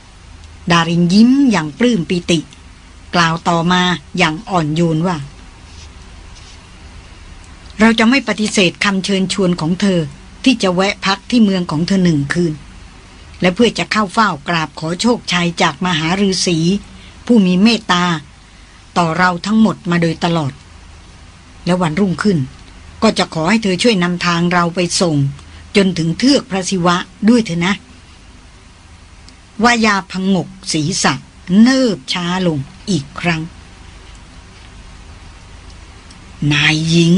ำดารินยิ้มอย่างปลื้มปิติ กล่าวต่อมาอย่างอ่อนโยนว่า เราจะไม่ปฏิเสธคำเชิญชวนของเธอ ที่จะแวะพักที่เมืองของเธอหนึ่งคืน และเพื่อจะเข้าเฝ้ากราบขอโชคชัยจากมหาฤาษีผู้มีเมตตา ต่อเราทั้งหมดมาโดยตลอด และวันรุ่งขึ้น ก็จะขอให้เธอช่วยนำทางเราไปส่ง จนถึงเทือกพระศิวะด้วยเถอะนะวายาพงกศีรษะเนิบช้าลงอีกครั้ง นายหญิง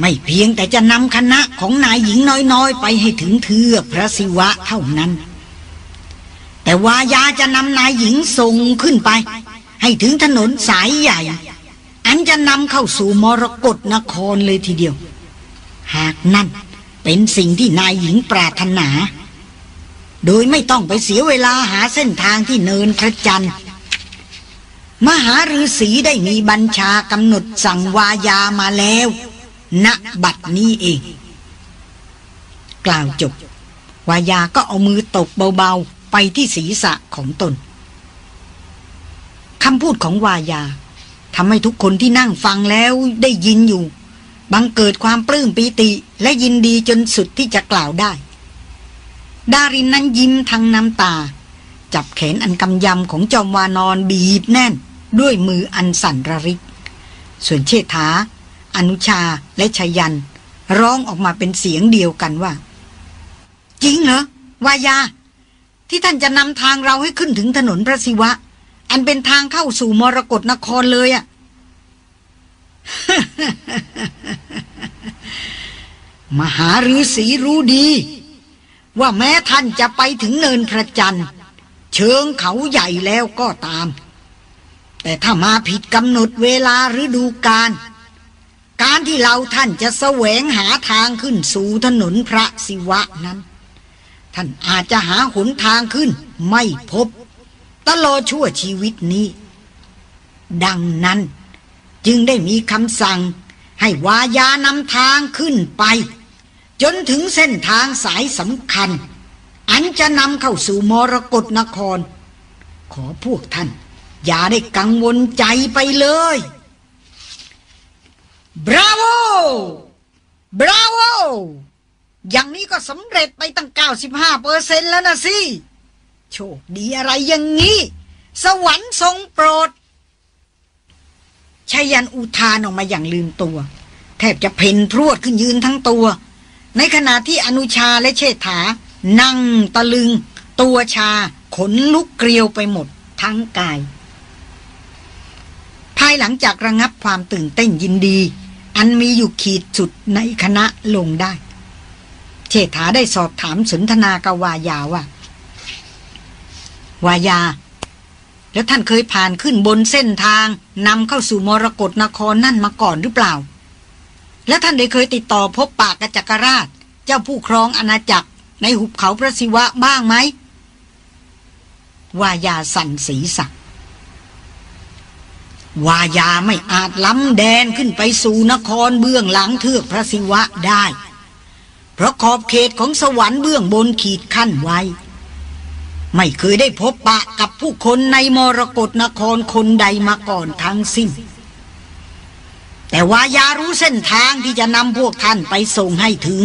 ไม่เพียงแต่จะนำคณะของนายหญิงน้อยๆ ไปให้ถึงเทือกพระศิวะเท่านั้น แต่วายาจะนำนายหญิงส่งขึ้นไป ให้ถึงถนนสายใหญ่ อันจะนำเข้าสู่มรกรนครเลยทีเดียว หากนั่นเป็นสิ่งที่นายหญิงปรารถนา โดยไม่ต้องไปเสียเวลาหาเส้นทางที่เนินพระจันทร์มหาฤาษีได้มีบัญชากำหนดสั่งวายามาแล้ว ณบัดนี้เอง กล่าวจบ วายาก็เอามือตบเบาๆ ไปที่ศีรษะของตนคำพูดของวายาทำให้ทุกคนที่นั่งฟังแล้วได้ยินอยู่ บังเกิดความปลื้มปีติและยินดีจนสุดที่จะกล่าวได้ ดารินนั้นยิ้มทั้งน้ำตา จับแขนอันกำยำของจอมวานอนบีบแน่น ด้วยมืออันสั่นระริก ส่วนเชษฐา อนุชาและชยัน ร้องออกมาเป็นเสียงเดียวกันว่า จริงเหรอวายา ที่ท่านจะนำทางเราให้ขึ้นถึงถนนพระศิวะ อันเป็นทางเข้าสู่มรกรนครเลยอะมหาฤาษีรู้ดี ว่าแม้ท่านจะไปถึงเนินพระจันทร์เชิงเขาใหญ่แล้วก็ตาม แต่ถ้ามาผิดกำหนดเวลาหรือดูการ การที่เราท่านจะแสวงหาทางขึ้นสู่ถนนพระศิวะนั้น ท่านอาจจะหาหนทางขึ้นไม่พบ ตลอดชั่วชีวิตนี้ ดังนั้นจึงได้มีคำสั่ง ให้วายานำทางขึ้นไป จนถึงเส้นทางสายสำคัญ อันจะนำเข้าสู่มรกรนคร ขอพวกท่าน อย่าได้กังวลใจไปเลย บราโวบราโวอย่างนี้ก็สำเร็จไปตั้ง 95เปอร์เซ็นแล้วนะสิ โชคดีอะไรอย่างนี้ สวรรค์ทรงโปรดชายันอุทานออกมาอย่างลืมตัว แทบจะเพ่นพรวดขึ้นยืนทั้งตัว ในขณะที่อนุชาและเชษฐา นั่งตะลึง ตัวชาขนลุกเกลียวไปหมดทั้งกาย ภายหลังจากระงับความตื่นเต้นยินดี อันมีอยู่ขีดสุดในคณะลงได้ เชษฐาได้สอบถามสนทนากบวายาว่าวายา แล้วท่านเคยผ่านขึ้นบนเส้นทางนำเข้าสู่มรกรนครนั่นมาก่อนหรือเปล่า และท่านได้เคยติดต่อพบปากกับจักรราช เจ้าผู้ครองอาณาจักรในหุบเขาพระศิวะบ้างไหมวายาสันสีสัก วายาไม่อาจล้ำแดนขึ้นไปสู่นครเบื้องหลังเทือกพระศิวะได้ เพราะขอบเขตของสวรรค์เบื้องบนขีดขั้นไว้ ไม่เคยได้พบปะกับผู้คนในมรกรนครคนใดมาก่อนทั้งสิ้น แต่วายารู้เส้นทางที่จะนำพวกท่านไปส่งให้ถึง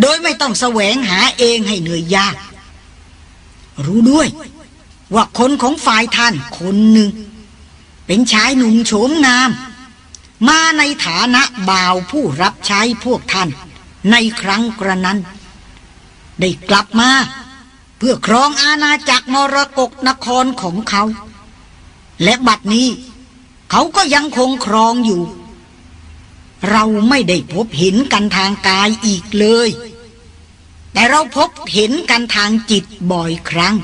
โดยไม่ต้องแสวงหาเองให้เหนื่อยยาก รู้ด้วย ว่าคนของฝ่ายท่านคนหนึ่ง เป็นชายหนุ่มโฉมงาม มาในฐานะบ่าวผู้รับใช้พวกท่าน ในครั้งกระนั้น ได้กลับมา เพื่อครองอาณาจักรมรกกนครของเขา และบัดนี้ เขาก็ยังคงครองอยู่ เราไม่ได้พบเห็นกันทางกายอีกเลย แต่เราพบเห็นกันทางจิตบ่อยครั้ง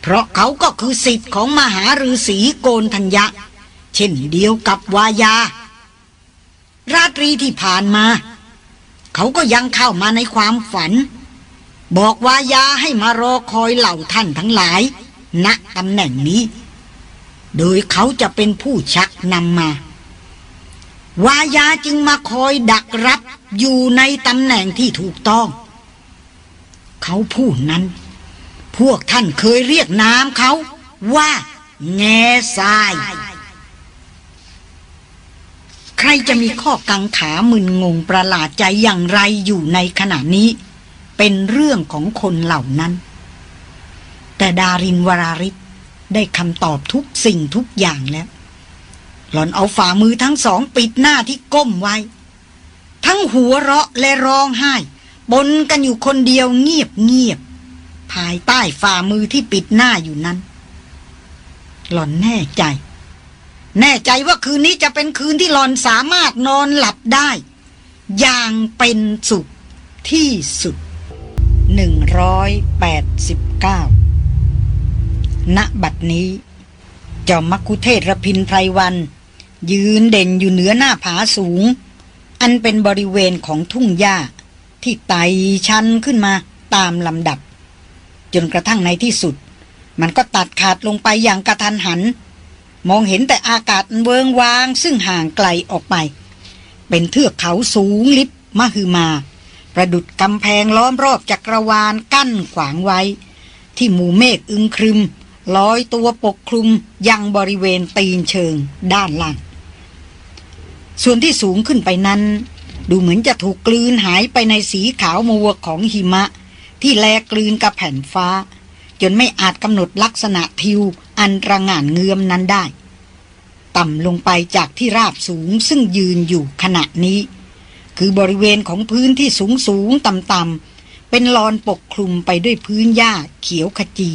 เพราะเขาก็คือสิทธิ์ของมหาฤาษีโกนทัญญะ เช่นเดียวกับวายา ราตรีที่ผ่านมา เขาก็ยังเข้ามาในความฝัน บอกวายาให้มารอคอยเหล่าท่านทั้งหลาย ณตำแหน่งนี้ โดยเขาจะเป็นผู้ชักนำมา วายาจึงมาคอยดักรับอยู่ในตำแหน่งที่ถูกต้อง เขาพูดนั้น พวกท่านเคยเรียกน้ำเขาว่า แง่ทราย ใครจะมีข้อกังขามึนงงประหลาดใจอย่างไรอยู่ในขณะนี้ เป็นเรื่องของคนเหล่านั้น แต่ดารินวราริศได้คำตอบทุกสิ่งทุกอย่างแล้ว หล่อนเอาฝ่ามือทั้งสองปิดหน้าที่ก้มไว้ ทั้งหัวเราะและร้องไห้ บนกันอยู่คนเดียวเงียบเงียบ ภายใต้ฝ่ามือที่ปิดหน้าอยู่นั้น หล่อนแน่ใจ แน่ใจว่าคืนนี้จะเป็นคืนที่หล่อนสามารถนอนหลับได้ อย่างเป็นสุขที่สุดหนึ่งร้อยแปดสิบเก้าณบัดนี้ จอมมักคุเทศรพินไพรวัน ยืนเด่นอยู่เหนือหน้าผาสูง อันเป็นบริเวณของทุ่งหญ้าที่ไต่ชันขึ้นมาตามลำดับ จนกระทั่งในที่สุด มันก็ตัดขาดลงไปอย่างกระทันหัน มองเห็นแต่อากาศเวิงวางซึ่งห่างไกลออกไป เป็นเทือกเขาสูงลิบมหึมา ประดุดกำแพงล้อมรอบจักรวาลกั้นขวางไว้ ที่หมู่เมฆอึงครึมลอยตัวปกคลุมยังบริเวณตีนเชิงด้านล่าง ส่วนที่สูงขึ้นไปนั้น ดูเหมือนจะถูกกลืนหายไปในสีขาวมัวของหิมะ ที่แลกลืนกับแผ่นฟ้า จนไม่อาจกำหนดลักษณะทิวอันระงานเงือมนั้นได้ ต่ำลงไปจากที่ราบสูงซึ่งยืนอยู่ขณะนี้ คือบริเวณของพื้นที่สูงสูงต่ำๆเป็นลอนปกคลุมไปด้วยพื้นหญ้าเขียวขจี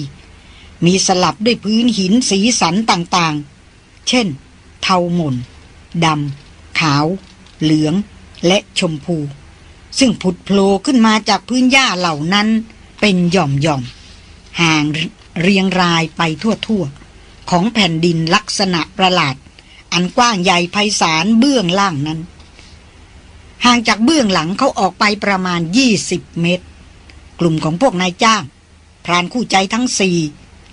มีสลับด้วยพื้นหินสีสันต่างๆ เช่น เทาหม่นดำขาว เหลือง และชมพู ซึ่งผุดโผล่ขึ้นมาจากพื้นหญ้าเหล่านั้น เป็นหย่อมหย่อมห่างเรียงรายไปทั่วๆของแผ่นดินลักษณะประหลาด อันกว้างใหญ่ไพศาลเบื้องล่างนั้น ห่างจากเบื้องหลังเขาออกไปประมาณ 20 เมตร กลุ่มของพวกนายจ้าง พรานคู่ใจทั้งสี่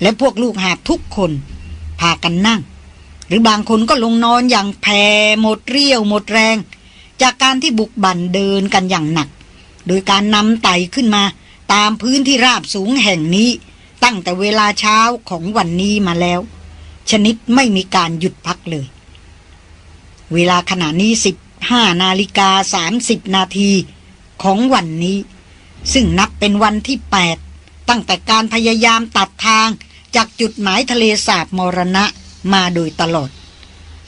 และพวกลูกหาบทุกคน พากันนั่ง หรือบางคนก็ลงนอนอย่างแผ่หมดเรี่ยวหมดแรง จากการที่บุกบั่นเดินกันอย่างหนัก โดยการนำไต่ขึ้นมาตามพื้นที่ราบสูงแห่งนี้ ตั้งแต่เวลาเช้าของวันนี้มาแล้ว ชนิดไม่มีการหยุดพักเลย เวลาขณะนี้สิบห้านาฬิกาสามสิบนาทีของวันนี้ ซึ่งนับเป็นวันที่แปดตั้งแต่การพยายามตัดทางจากจุดหมายทะเลสาบมรณะมาโดยตลอด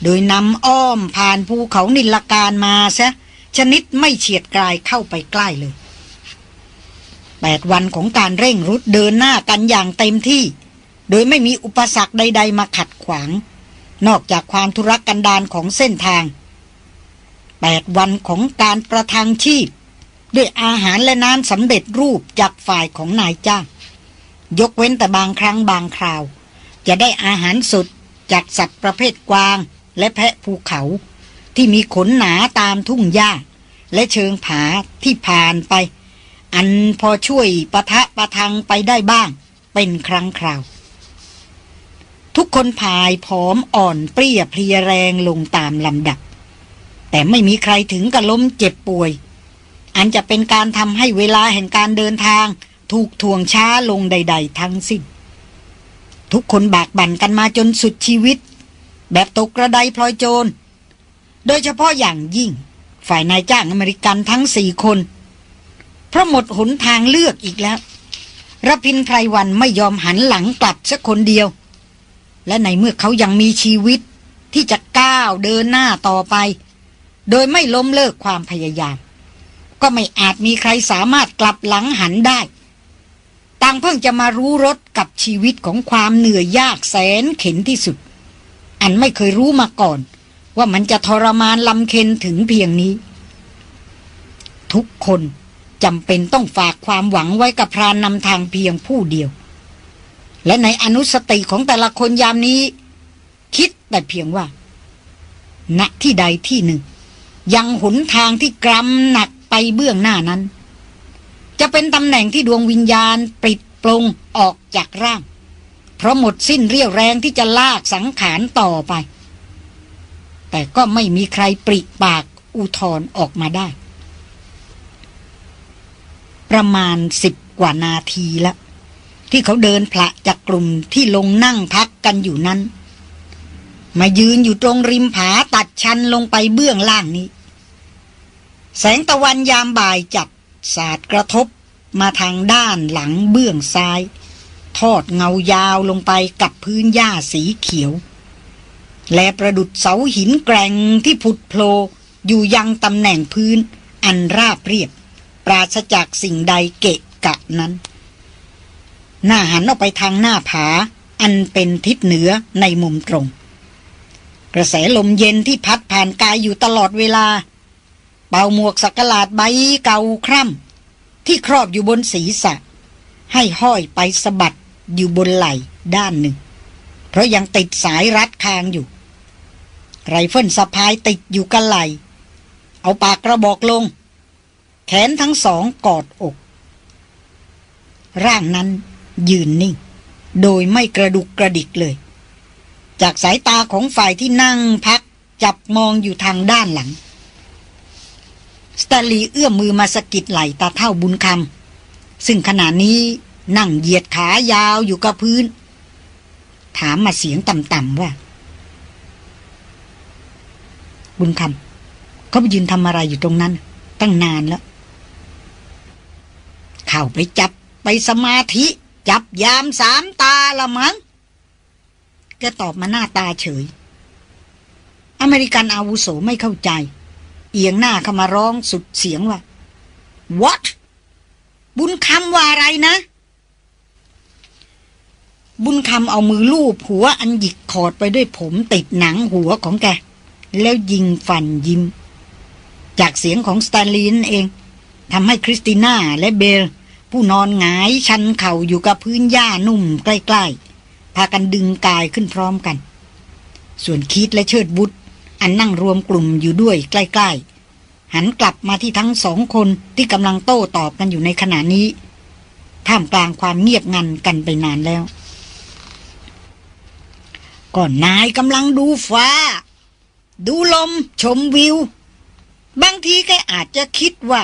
โดยนำอ้อมผ่านภูเขานิลการมาซะชนิดไม่เฉียดกลายเข้าไปใกล้เลยแปดวันของการเร่งรุดเดินหน้ากันอย่างเต็มที่ โดยไม่มีอุปสรรคใด ๆ มาขัดขวาง นอกจากความทุรกันดารของเส้นทางแปดวันของการประทังชีพ ด้วยอาหารและน้ำสำเร็จรูปจากฝ่ายของนายจ้างยกเว้นแต่บางครั้งบางคราว จะได้อาหารสดจากสัตว์ประเภทกวาง และแพะภูเขา ที่มีขนหนาตามทุ่งหญ้า และเชิงผาที่ผ่านไป อันพอช่วยปะทะประทังไปได้บ้าง เป็นครั้งคราว ทุกคนพายผอมอ่อนเปรี้ยเพลียแรงลงตามลำดับ แต่ไม่มีใครถึงกับล้มเจ็บป่วย อันจะเป็นการทำให้เวลาแห่งการเดินทางถูกทวงช้าลงใด ๆ ทั้งสิ้นทุกคนบากบั่นกันมาจนสุดชีวิต แบบตกกระไดพลอยโจร โดยเฉพาะอย่างยิ่ง ฝ่ายนายจ้างอเมริกันทั้งสี่คน เพราะหมดหนทางเลือกอีกแล้วรพินไพรวันไม่ยอมหันหลังกลับสักคนเดียว และในเมื่อเขายังมีชีวิตที่จะก้าวเดินหน้าต่อไป โดยไม่ล้มเลิกความพยายาม ก็ไม่อาจมีใครสามารถกลับหลังหันได้ ต่างเพิ่งจะมารู้รสกับชีวิตของความเหนื่อยยากแสนเข็นที่สุด อันไม่เคยรู้มาก่อน ว่ามันจะทรมานลำเค็นถึงเพียงนี้ ทุกคนจำเป็นต้องฝากความหวังไว้กับพรานนำทางเพียงผู้เดียว และในอนุสติของแต่ละคนยามนี้ คิดแต่เพียงว่า ณที่ใดที่หนึ่ง ยังหนทางที่กรำหนักไปเบื้องหน้านั้น จะเป็นตำแหน่งที่ดวงวิญญาณปิดปลงออกจากร่าง ราะหมดสิ้นเรี่ยวแรงที่จะลากสังขารต่อไป แต่ก็ไม่มีใครปริปากอุทธรออกมาได้ ประมาณสิบกว่านาทีละที่เขาเดินพละจากกลุ่มที่ลงนั่งพักกันอยู่นั้น มายืนอยู่ตรงริมผาตัดชันลงไปเบื้องล่างนี้ แสงตะวันยามบ่ายจัดสาดกระทบมาทางด้านหลังเบื้องซ้าย ทอดเงายาวลงไปกับพื้นหญ้าสีเขียว และประดุดเสาหินแกร่งที่ผุดโผล่อยู่ยังตำแหน่งพื้น อันราบเรียบ ปราศจากสิ่งใดเกะกะนั้น หน้าหันออกไปทางหน้าผา อันเป็นทิศเหนือในมุมตรง กระแสลมเย็นที่พัดผ่านกายอยู่ตลอดเวลา เป่าหมวกสักหลาดใบเก่าคร่ำที่ครอบอยู่บนศีรษะ ให้ห้อยไปสะบัด อยู่บนไหล่ด้านหนึ่ง เพราะยังติดสายรัดคางอยู่ ไรเฟิลสะพายติดอยู่กับไหล่ เอาปากกระบอกลง แขนทั้งสองกอดอก ร่างนั้นยืนนิ่ง โดยไม่กระดุกกระดิกเลย จากสายตาของฝ่ายที่นั่งพักจับมองอยู่ทางด้านหลัง สตาลีเอื้อมมือมาสะกิดไหล่ตาเท่าบุญคำซึ่งขณะนี้ นั่งเหยียดขายาวอยู่กับพื้น ถามมาเสียงต่ำๆว่า บุญคำเขาไปยืนทำอะไรอยู่ตรงนั้น ตั้งนานแล้ว เข้าไปจับไปสมาธิ จับยามสามตาละมั้งแกตอบมาหน้าตาเฉย อเมริกันอาวุโสไม่เข้าใจ เอียงหน้าเข้ามาร้องสุดเสียงว่า what บุญคำว่าอะไรนะ บุญคำเอามือลูบหัวอันหยิกขอดไปด้วยผมติดหนังหัวของแก แล้วยิงฟันยิ้ม จากเสียงของสแตนลีย์เองทำให้คริสติน่าและเบล ผู้นอนหงายชันเข่าอยู่กับพื้นหญ้านุ่มใกล้ๆ พากันดึงกายขึ้นพร้อมกัน ส่วนคีธและเชิดวุธอันนั่งรวมกลุ่มอยู่ด้วยใกล้ ๆ หันกลับมาที่ทั้งสองคนที่กำลังโต้ตอบกันอยู่ในขณะนี้ ท่ามกลางความเงียบงันกันไปนานแล้ว ก่อนายกำลังดูฟ้า ดูลมชมวิว บางทีแกอาจจะคิดว่า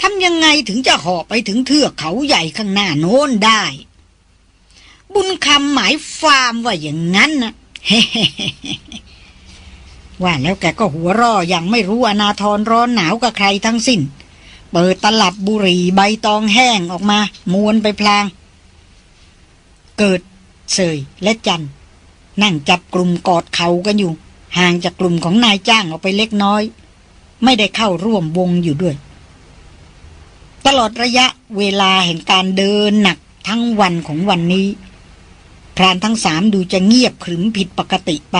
ทำยังไงถึงจะหาะไปถึงเทือกเขาใหญ่ข้างหน้าโน้นได้ บุญคำหมายฟาร์มว่าอย่างนั้นนะว่าแล้วแกก็หัวร่ออย่างไม่รู้อนาทรร้อนหนาวกับใครทั้งสิ้น เปิดตลับบุหรี่ใบตองแห้งออกมา มวนไปพลาง เกิดเสยและจัน นั่งจับกลุ่มกอดเขากันอยู่ ห่างจากกลุ่มของนายจ้างออกไปเล็กน้อย ไม่ได้เข้าร่วมวงอยู่ด้วย ตลอดระยะเวลาแห่งการเดินหนักทั้งวันของวันนี้ พรานทั้งสามดูจะเงียบขรึมผิดปกติไป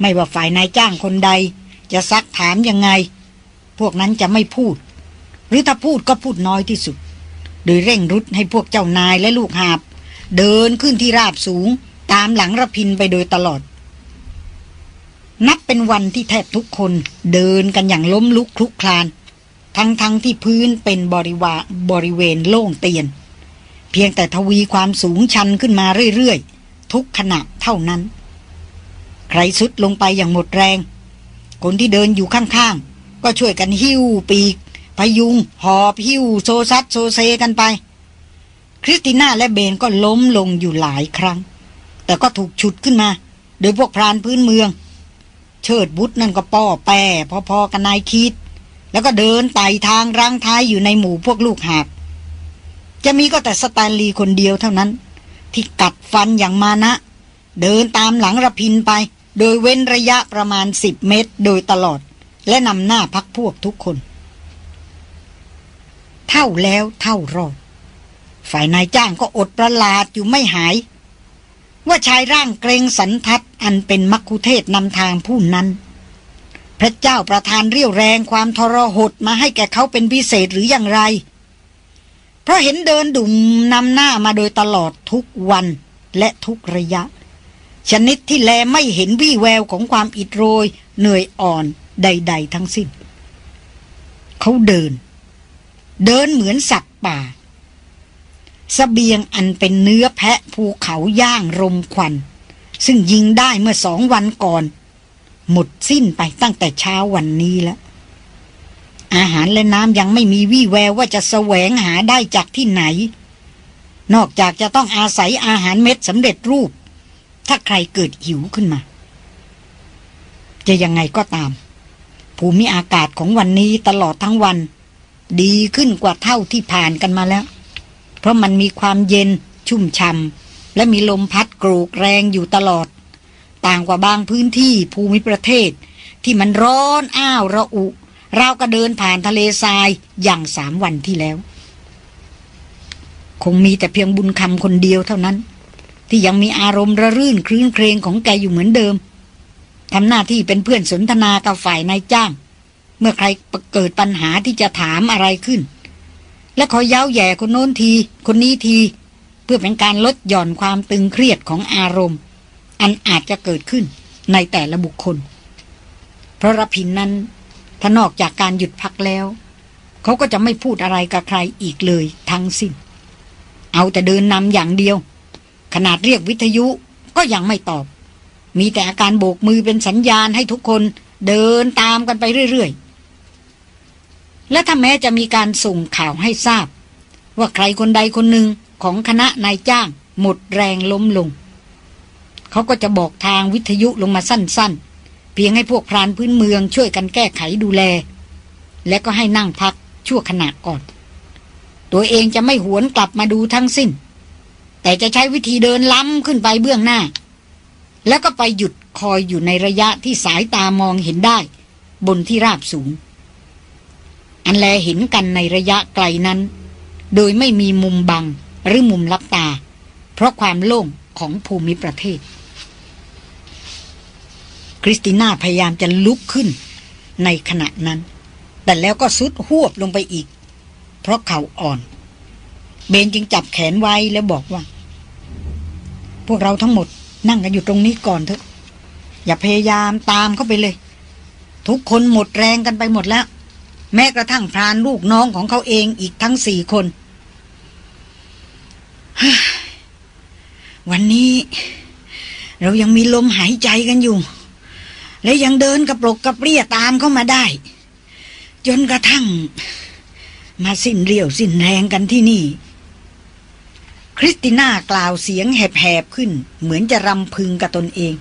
ไม่ว่าฝ่ายนายจ้างคนใด จะซักถามยังไง พวกนั้นจะไม่พูด หรือถ้าพูดก็พูดน้อยที่สุด โดยเร่งรุดให้พวกเจ้านายและลูกหาบ เดินขึ้นที่ราบสูง ตามหลังระพินไปโดยตลอด นับเป็นวันที่แทบทุกคนเดินกันอย่างล้มลุกคลุกคลาน ทั้งทั้งที่พื้นเป็นบริวาบริเวณโล่งเตียน เพียงแต่ทวีความสูงชันขึ้นมาเรื่อยๆ ทุกขณะเท่านั้น ใครสุดลงไปอย่างหมดแรง คนที่เดินอยู่ข้างๆ ก็ช่วยกันหิ้วปีกพยุง หอบหิ้วโซซัดโซเซกันไป คริสติน่าและเบนก็ล้มลงอยู่หลายครั้ง แต่ก็ถูกฉุดขึ้นมา โดยพวกพรานพื้นเมือง เชิดบุตรนั่นก็ป้อแป้พอๆกันนายคิด แล้วก็เดินไต่ทางรั้งท้ายอยู่ในหมู่พวกลูกหาบจะมีก็แต่สแตนลีย์คนเดียวเท่านั้น ที่กัดฟันอย่างมานะ เดินตามหลังระพินไป โดยเว้นระยะประมาณสิบเมตรโดยตลอด และนำหน้าพักพวกทุกคน เท่าแล้วเท่ารอด ฝ่ายนายจ้างก็อดประหลาดอยู่ไม่หาย ว่าชายร่างเกรงสันทัดอันเป็นมักคุเทศนำทางผู้นั้น พระเจ้าประทานเรียวแรงความทรหดมาให้แก่เขาเป็นพิเศษหรืออย่างไร เพราะเห็นเดินดุ่มนำหน้ามาโดยตลอดทุกวันและทุกระยะ ชนิดที่แลไม่เห็นวี่แววของความอิดโรย เหนื่อยอ่อนใด ๆ ทั้งสิ้น เขาเดิน เดินเหมือนสัตว์ป่า สเสบียงอันเป็นเนื้อแพะภูเขาย่างรมควัน ซึ่งยิงได้เมื่อสองวันก่อน หมดสิ้นไปตั้งแต่เช้าวันนี้แล้ว อาหารและน้ำยังไม่มีวี่แววว่าจะแสวงหาได้จากที่ไหน นอกจากจะต้องอาศัยอาหารเม็ดสำเร็จรูป ถ้าใครเกิดหิวขึ้นมา จะยังไงก็ตาม ภูมิอากาศของวันนี้ตลอดทั้งวัน ดีขึ้นกว่าเท่าที่ผ่านกันมาแล้ว เพราะมันมีความเย็นชุ่มช่ำและมีลมพัดโกรกแรงอยู่ตลอด ต่างกว่าบางพื้นที่ภูมิประเทศ ที่มันร้อนอ้าวระอุเรากระเดินผ่านทะเลทรายอย่างสามวันที่แล้ว คงมีแต่เพียงบุญคำคนเดียวเท่านั้น ที่ยังมีอารมณ์ระรื่นคลื่นเครงของแกอยู่เหมือนเดิมทำหน้าที่เป็นเพื่อนสนทนากับฝ่ายนายจ้าง เมื่อใครเกิดปัญหาที่จะถามอะไรขึ้น และขอยเย้าแย่คนโน้นที คนนี้ที เพื่อเป็นการลดหย่อนความตึงเครียดของอารมณ์ อันอาจจะเกิดขึ้นในแต่ละบุคคล เพราะรพินนั้นถ้านอกจากการหยุดพักแล้ว เขาก็จะไม่พูดอะไรกับใครอีกเลยทั้งสิ้น เอาแต่เดินนำอย่างเดียว ขนาดเรียกวิทยุก็ยังไม่ตอบ มีแต่อาการโบกมือเป็นสัญญาณให้ทุกคนเดินตามกันไปเรื่อย และถ้าแม้จะมีการส่งข่าวให้ทราบ ว่าใครคนใดคนหนึ่งของคณะนายจ้าง หมดแรงล้มลง เขาก็จะบอกทางวิทยุลงมาสั้นๆ เพียงให้พวกพรานพื้นเมืองช่วยกันแก้ไขดูแล และก็ให้นั่งพักชั่วขณะก่อน ตัวเองจะไม่หวนกลับมาดูทั้งสิ้น แต่จะใช้วิธีเดินล้ำขึ้นไปเบื้องหน้า แล้วก็ไปหยุดคอยอยู่ในระยะที่สายตามองเห็นได้ บนที่ราบสูง อันแลเห็นกันในระยะไกลนั้น โดยไม่มีมุมบังหรือมุมลับตา เพราะความโล่งของภูมิประเทศ คริสติน่าพยายามจะลุกขึ้นในขณะนั้น แต่แล้วก็สุดหวบลงไปอีก เพราะเข่าอ่อน เบนจึงจับแขนไว้แล้วบอกว่า พวกเราทั้งหมดนั่งกันอยู่ตรงนี้ก่อนเถอะ อย่าพยายามตามเข้าไปเลย ทุกคนหมดแรงกันไปหมดแล้ว แม้กระทั่งพรานลูกน้องของเขาเองอีกทั้งสี่คน วันนี้ เรายังมีลมหายใจกันอยู่ และยังเดินกระปรกกระเปรี้ยตามเข้ามาได้ จนกระทั่ง มาสิ้นเรียวสิ้นแรงกันที่นี่ คริสติน่ากล่าวเสียงแหบๆขึ้น เหมือนจะรำพึงกับตนเอง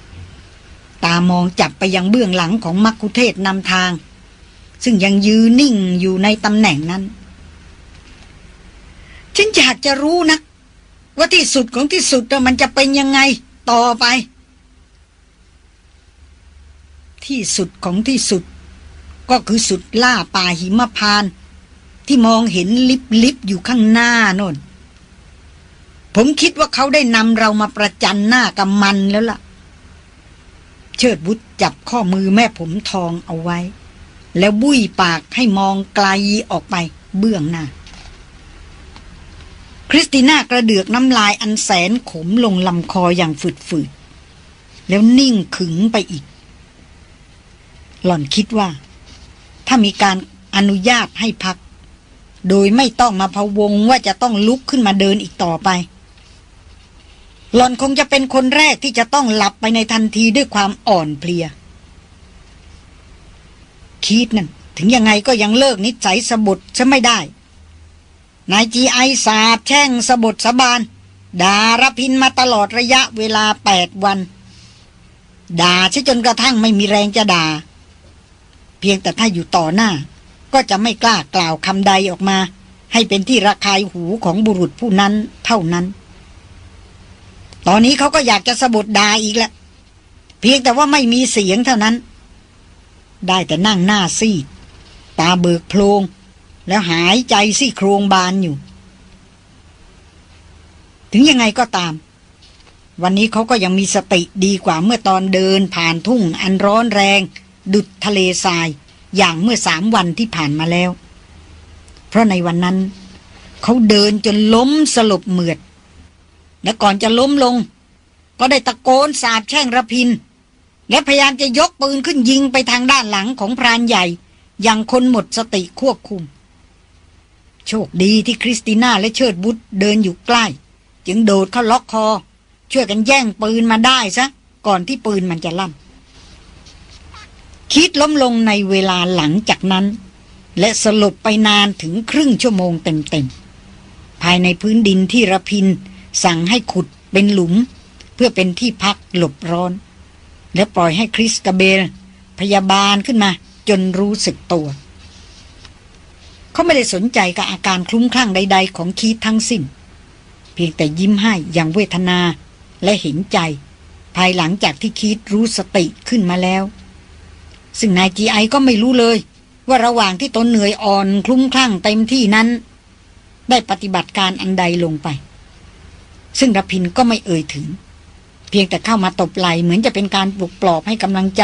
ตามองจับไปยังเบื้องหลังของมักคุเทศนำทาง ซึ่งยังยืนนิ่งอยู่ในตำแหน่งนั้นฉันอยากจะรู้นะ ว่าที่สุดของที่สุดมันจะเป็นยังไงต่อไป ที่สุดของที่สุด ก็คือสุดล่าป่าหิมพาน ที่มองเห็นลิบลิบอยู่ข้างหน้าโน่น ผมคิดว่าเขาได้นำเรามาประจันหน้ากับมันแล้วล่ะ เชิดบุตรจับข้อมือแม่ผมทองเอาไว้ แล้วบุ้ยปากให้มองไกลออกไปเบื้องหน้า คริสติน่ากระเดือกน้ำลายอันแสนขมลงลำคออย่างฝืดๆ แล้วนิ่งขึงไปอีก หล่อนคิดว่า ถ้ามีการอนุญาตให้พัก โดยไม่ต้องมาพะวงว่าจะต้องลุกขึ้นมาเดินอีกต่อไป หล่อนคงจะเป็นคนแรกที่จะต้องหลับไปในทันทีด้วยความอ่อนเพลีย คิดนั่น ถึงยังไงก็ยังเลิกนิสัยสบุดจะไม่ได้ นายจีไอสาบแช่งสบุดสบานด่ารพินมาตลอดระยะเวลาแปดวัน ด่าชจนกระทั่งไม่มีแรงจะด่า เพียงแต่ถ้าอยู่ต่อหน้า ก็จะไม่กล้ากล่าวคำใดออกมา ให้เป็นที่ระคายหูของบุรุษผู้นั้นเท่านั้น ตอนนี้เขาก็อยากจะสะบดด่าอีกแล้วเพียงแต่ว่าไม่มีเสียงเท่านั้น ได้แต่นั่งหน้าซีดตาเบิกโพลง แล้วหายใจซี่โครงบานอยู่ ถึงยังไงก็ตาม วันนี้เขาก็ยังมีสติดีกว่าเมื่อตอนเดินผ่านทุ่งอันร้อนแรง ดุดทะเลทรายอย่างเมื่อสามวันที่ผ่านมาแล้ว เพราะในวันนั้น เขาเดินจนล้มสลบเหมือด และก่อนจะล้มลง ก็ได้ตะโกนสาบแช่งระพิน และพยายามจะยกปืนขึ้นยิงไปทางด้านหลังของพรานใหญ่ อย่างคนหมดสติควบคุม โชคดีที่คริสติน่าและเชิดบุตรเดินอยู่ใกล้ จึงโดดเข้าล็อกคอ ช่วยกันแย่งปืนมาได้ซะ ก่อนที่ปืนมันจะลั่น คิดล้มลงในเวลาหลังจากนั้น และสลบไปนานถึงครึ่งชั่วโมงเต็มๆ ภายในพื้นดินที่ระพิน สั่งให้ขุดเป็นหลุม เพื่อเป็นที่พักหลบร้อน และปล่อยให้คริสกาเบลพยาบาลขึ้นมา จนรู้สึกตัว เขาไม่ได้สนใจกับอาการคลุ้มคลั่งใด ๆ ของคีททั้งสิ้น เพียงแต่ยิ้มให้อย่างเวทนาและเห็นใจ ภายหลังจากที่คิดรู้สติขึ้นมาแล้ว ซึ่งนายจีไอก็ไม่รู้เลย ว่าระหว่างที่ตนเหนื่อยอ่อนคลุ้มคลั่งเต็มที่นั้น ได้ปฏิบัติการอันใดลงไป ซึ่งรพินก็ไม่เอ่ยถึง เพียงแต่เข้ามาตบไหลเหมือนจะเป็นการปลุกปลอบให้กำลังใจ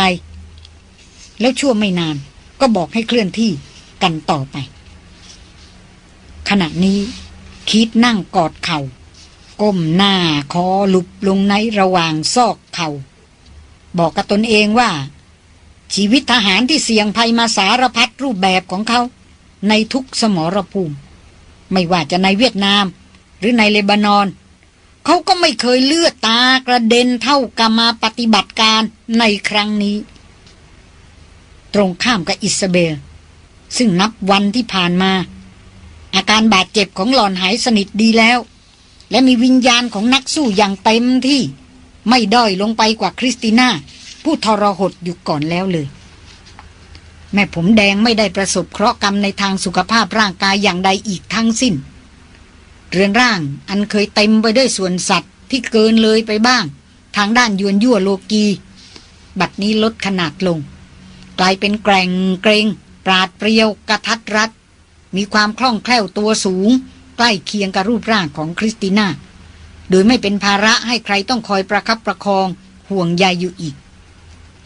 แล้วชั่วไม่นานก็บอกให้เคลื่อนที่กันต่อไป ขณะนี้คิดนั่งกอดเขา่าก้มหน้าคอหลุบลงในระหว่างซอกเขา่าบอกกับตนเองว่า ชีวิตทหารที่เสี่ยงภัยมาสารพัดรูปแบบของเขา ในทุกสมรภูมิ ไม่ว่าจะในเวียดนาม หรือในเลบานอน เขาก็ไม่เคยเลือดตากระเด็นเท่ากับมาปฏิบัติการในครั้งนี้ ตรงข้ามกับอิสเบล ซึ่งนับวันที่ผ่านมา อาการบาดเจ็บของหลอนหายสนิทดีแล้ว และมีวิญญาณของนักสู้อย่างเต็มที่ไม่ด้อยลงไปกว่าคริสติน่า ผู้ทรหดอยู่ก่อนแล้วเลย แม่ผมแดงไม่ได้ประสบเคราะห์กรรมในทางสุขภาพร่างกายอย่างใดอีกทั้งสิ้น เรือนร่างอันเคยเต็มไปด้วยส่วนสัตว์ที่เกินเลยไปบ้าง ทางด้านยวนยั่วโลกี บัดนี้ลดขนาดลง กลายเป็นแกร่งเกรง ปราดเปรียวกระทัดรัด มีความคล่องแคล่วตัวสูง ใกล้เคียงกับรูปร่างของคริสติน่า โดยไม่เป็นภาระให้ใครต้องคอยประคับประคองห่วงใยอยู่อีก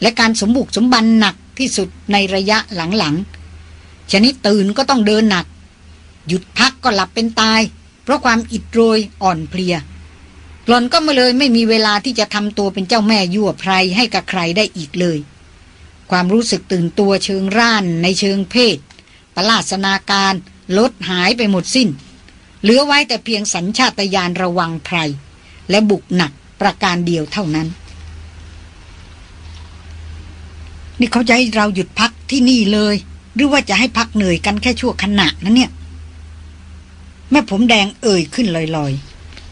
และการสมบุกสมบันหนักที่สุดในระยะหลังๆชนิดตื่นก็ต้องเดินหนัก หยุดพักก็หลับเป็นตาย เพราะความอิดโรยอ่อนเพลีย หลอนก็มาเลยไม่มีเวลาที่จะทำตัวเป็นเจ้าแม่ยั่วไพรให้กับใครได้อีกเลย ความรู้สึกตื่นตัวเชิงร่านในเชิงเพศ ประลาสนาการลดหายไปหมดสิ้น เหลือไว้แต่เพียงสัญชาตญาณระวังไพร และบุกหนักประการเดียวเท่านั้น นี่เขาจะให้เราหยุดพักที่นี่เลย หรือว่าจะให้พักเหนื่อยกันแค่ชั่วขณะนั้นเนี่ย แม่ผมแดงเอ่ยขึ้นลอย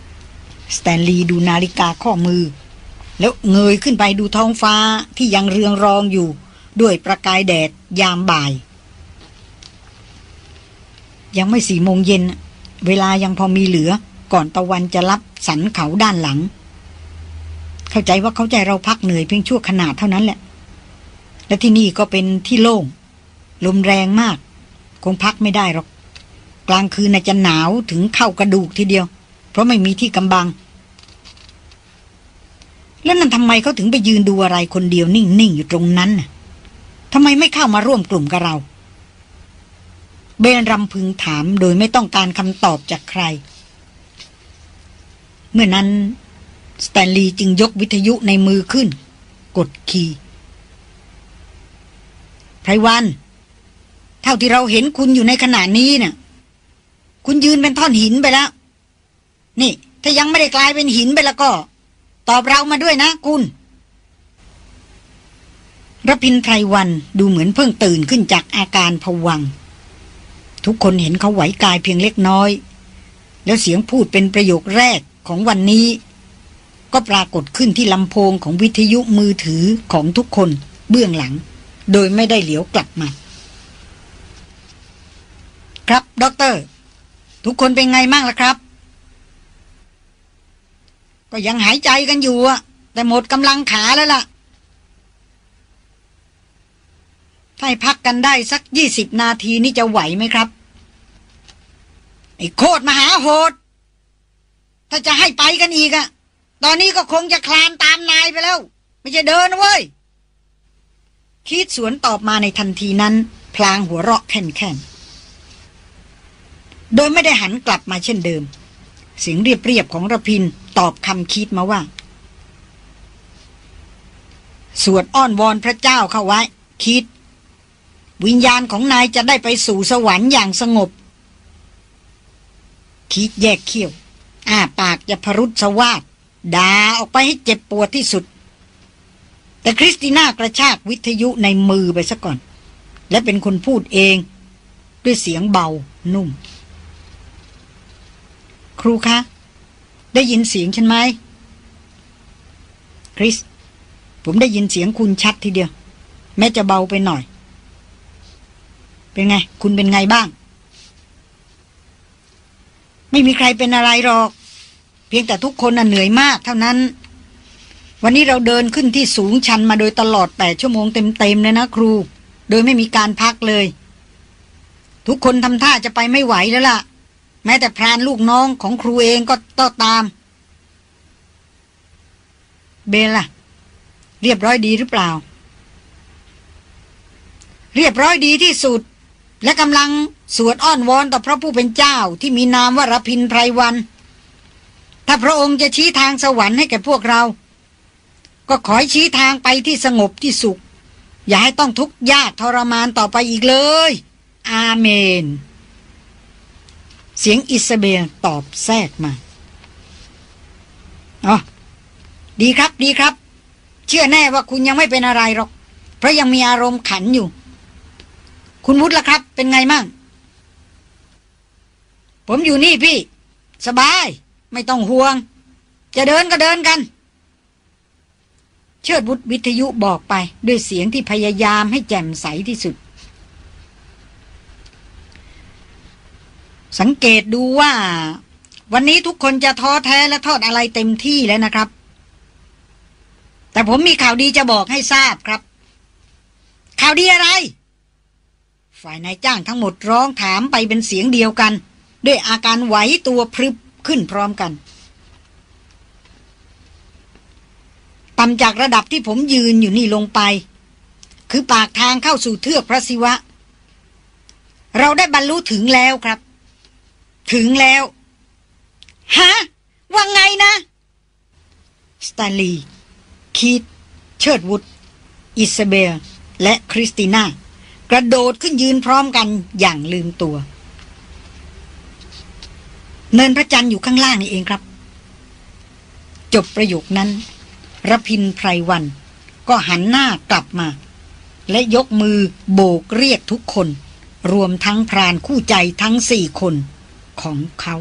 ๆ สแตนลีย์ดูนาฬิกาข้อมือ แล้วเงยขึ้นไปดูท้องฟ้าที่ยังเรืองรองอยู่ ด้วยประกายแดดยามบ่าย ยังไม่สี่โมงเย็น เวลายังพอมีเหลือ ก่อนตะวันจะรับสันเขาด้านหลัง เข้าใจว่าเขาใจเราพักเหนื่อยเพียงชั่วขนาดเท่านั้นแหละ และที่นี่ก็เป็นที่โล่งลมแรงมาก คงพักไม่ได้หรอก กลางคืนน่าจะหนาวถึงเข้ากระดูกทีเดียว เพราะไม่มีที่กำบัง แล้วนั่นทำไมเขาถึงไปยืนดูอะไรคนเดียวนิ่ง ๆ อยู่ตรงนั้นน่ะทำไมไม่เข้ามาร่วมกลุ่มกับเรา เบนรำพึงถามโดยไม่ต้องการคำตอบจากใคร เมื่อนั้น สแตนลีย์จึงยกวิทยุในมือขึ้น กดคีย์ไพรวัน เท่าที่เราเห็นคุณอยู่ในขณะนี้เนี่ย คุณยืนเป็นท่อนหินไปแล้ว นี่ ถ้ายังไม่ได้กลายเป็นหินไปแล้วก็ ตอบเรามาด้วยนะคุณรพินไพรวันดูเหมือนเพิ่งตื่นขึ้นจากอาการผวัง ทุกคนเห็นเขาไหวกายเพียงเล็กน้อย แล้วเสียงพูดเป็นประโยคแรกของวันนี้ ก็ปรากฏขึ้นที่ลำโพงของวิทยุมือถือของทุกคนเบื้องหลัง โดยไม่ได้เหลียวกลับมา ครับด็อกเตอร์ ทุกคนเป็นไงมั่งล่ะครับ ก็ยังหายใจกันอยู่อะแต่หมดกำลังขาแล้วล่ะ ถ้าให้พักกันได้สักยี่สิบนาทีนี่จะไหวไหมครับ ไอ้โคตรมหาโหด ถ้าจะให้ไปกันอีกอะตอนนี้ก็คงจะคลานตามนายไปแล้ว ไม่ใช่เดินนะเว้ย คิดสวนตอบมาในทันทีนั้น พลางหัวเราะแค่นๆ โดยไม่ได้หันกลับมาเช่นเดิม เสียงเรียบๆของระพินตอบคำคิดมาว่า สวดอ้อนวอนพระเจ้าเข้าไว้ คิด วิญญาณของนายจะได้ไปสู่สวรรค์อย่างสงบ คิดแยกเขี้ยว อ้าปากจะพรุษสวาดด่าออกไปให้เจ็บปวดที่สุด แต่คริสติน่ากระชากวิทยุในมือไปซะก่อน และเป็นคนพูดเอง ด้วยเสียงเบานุ่ม ครูคะ ได้ยินเสียงฉันไหมคริส ผมได้ยินเสียงคุณชัดทีเดียว แม้จะเบาไปหน่อย เป็นไง คุณเป็นไงบ้าง ไม่มีใครเป็นอะไรหรอก เพียงแต่ทุกคนน่ะเหนื่อยมากเท่านั้น วันนี้เราเดินขึ้นที่สูงชันมาโดยตลอดแปดชั่วโมงเต็มๆเลยนะครู โดยไม่มีการพักเลย ทุกคนทำท่าจะไปไม่ไหวแล้วล่ะ แม้แต่พรานลูกน้องของครูเองก็ต้อตาม เบลล่ะ เรียบร้อยดีหรือเปล่า เรียบร้อยดีที่สุด และกำลังสวดอ้อนวอนต่อพระผู้เป็นเจ้าที่มีนามว่ารพินไพรวัน ถ้าพระองค์จะชี้ทางสวรรค์ให้แก่พวกเรา ก็ขอให้ชี้ทางไปที่สงบที่สุข อย่าให้ต้องทุกข์ยากทรมานต่อไปอีกเลย อาเมน เสียงอิสเบลตอบแทรกมาอ๋อดีครับดีครับ เชื่อแน่ว่าคุณยังไม่เป็นอะไรหรอก เพราะยังมีอารมณ์ขันอยู่ คุณวุฒิล่ะครับ เป็นไงมั่ง ผมอยู่นี่พี่ สบาย ไม่ต้องห่วง จะเดินก็เดินกัน เชิดวุฒิวิทยุบอกไปด้วยเสียงที่พยายามให้แจ่มใสที่สุด สังเกตดูว่า วันนี้ทุกคนจะท้อแท้และทอดอะไรเต็มที่แล้วนะครับ แต่ผมมีข่าวดีจะบอกให้ทราบครับ ข่าวดีอะไร ฝ่ายนายจ้างทั้งหมดร้องถามไปเป็นเสียงเดียวกัน ด้วยอาการไหวตัวพรึบขึ้นพร้อมกันต่ำจากระดับที่ผมยืนอยู่นี่ลงไป คือปากทางเข้าสู่เทือกพระศิวะ เราได้บรรลุถึงแล้วครับ ถึงแล้ว ฮะ ว่าไงนะสตาลี คีตเชิดวุฒอิซาเบล และคริสติน่า กระโดดขึ้นยืนพร้อมกันอย่างลืมตัว เนินพระจันทร์อยู่ข้างล่างนี่เองครับ จบประโยคนั้นรพินไพรวัน ก็หันหน้ากลับมา และยกมือโบกเรียกทุกคน รวมทั้งพรานคู่ใจทั้งสี่คน ของเขา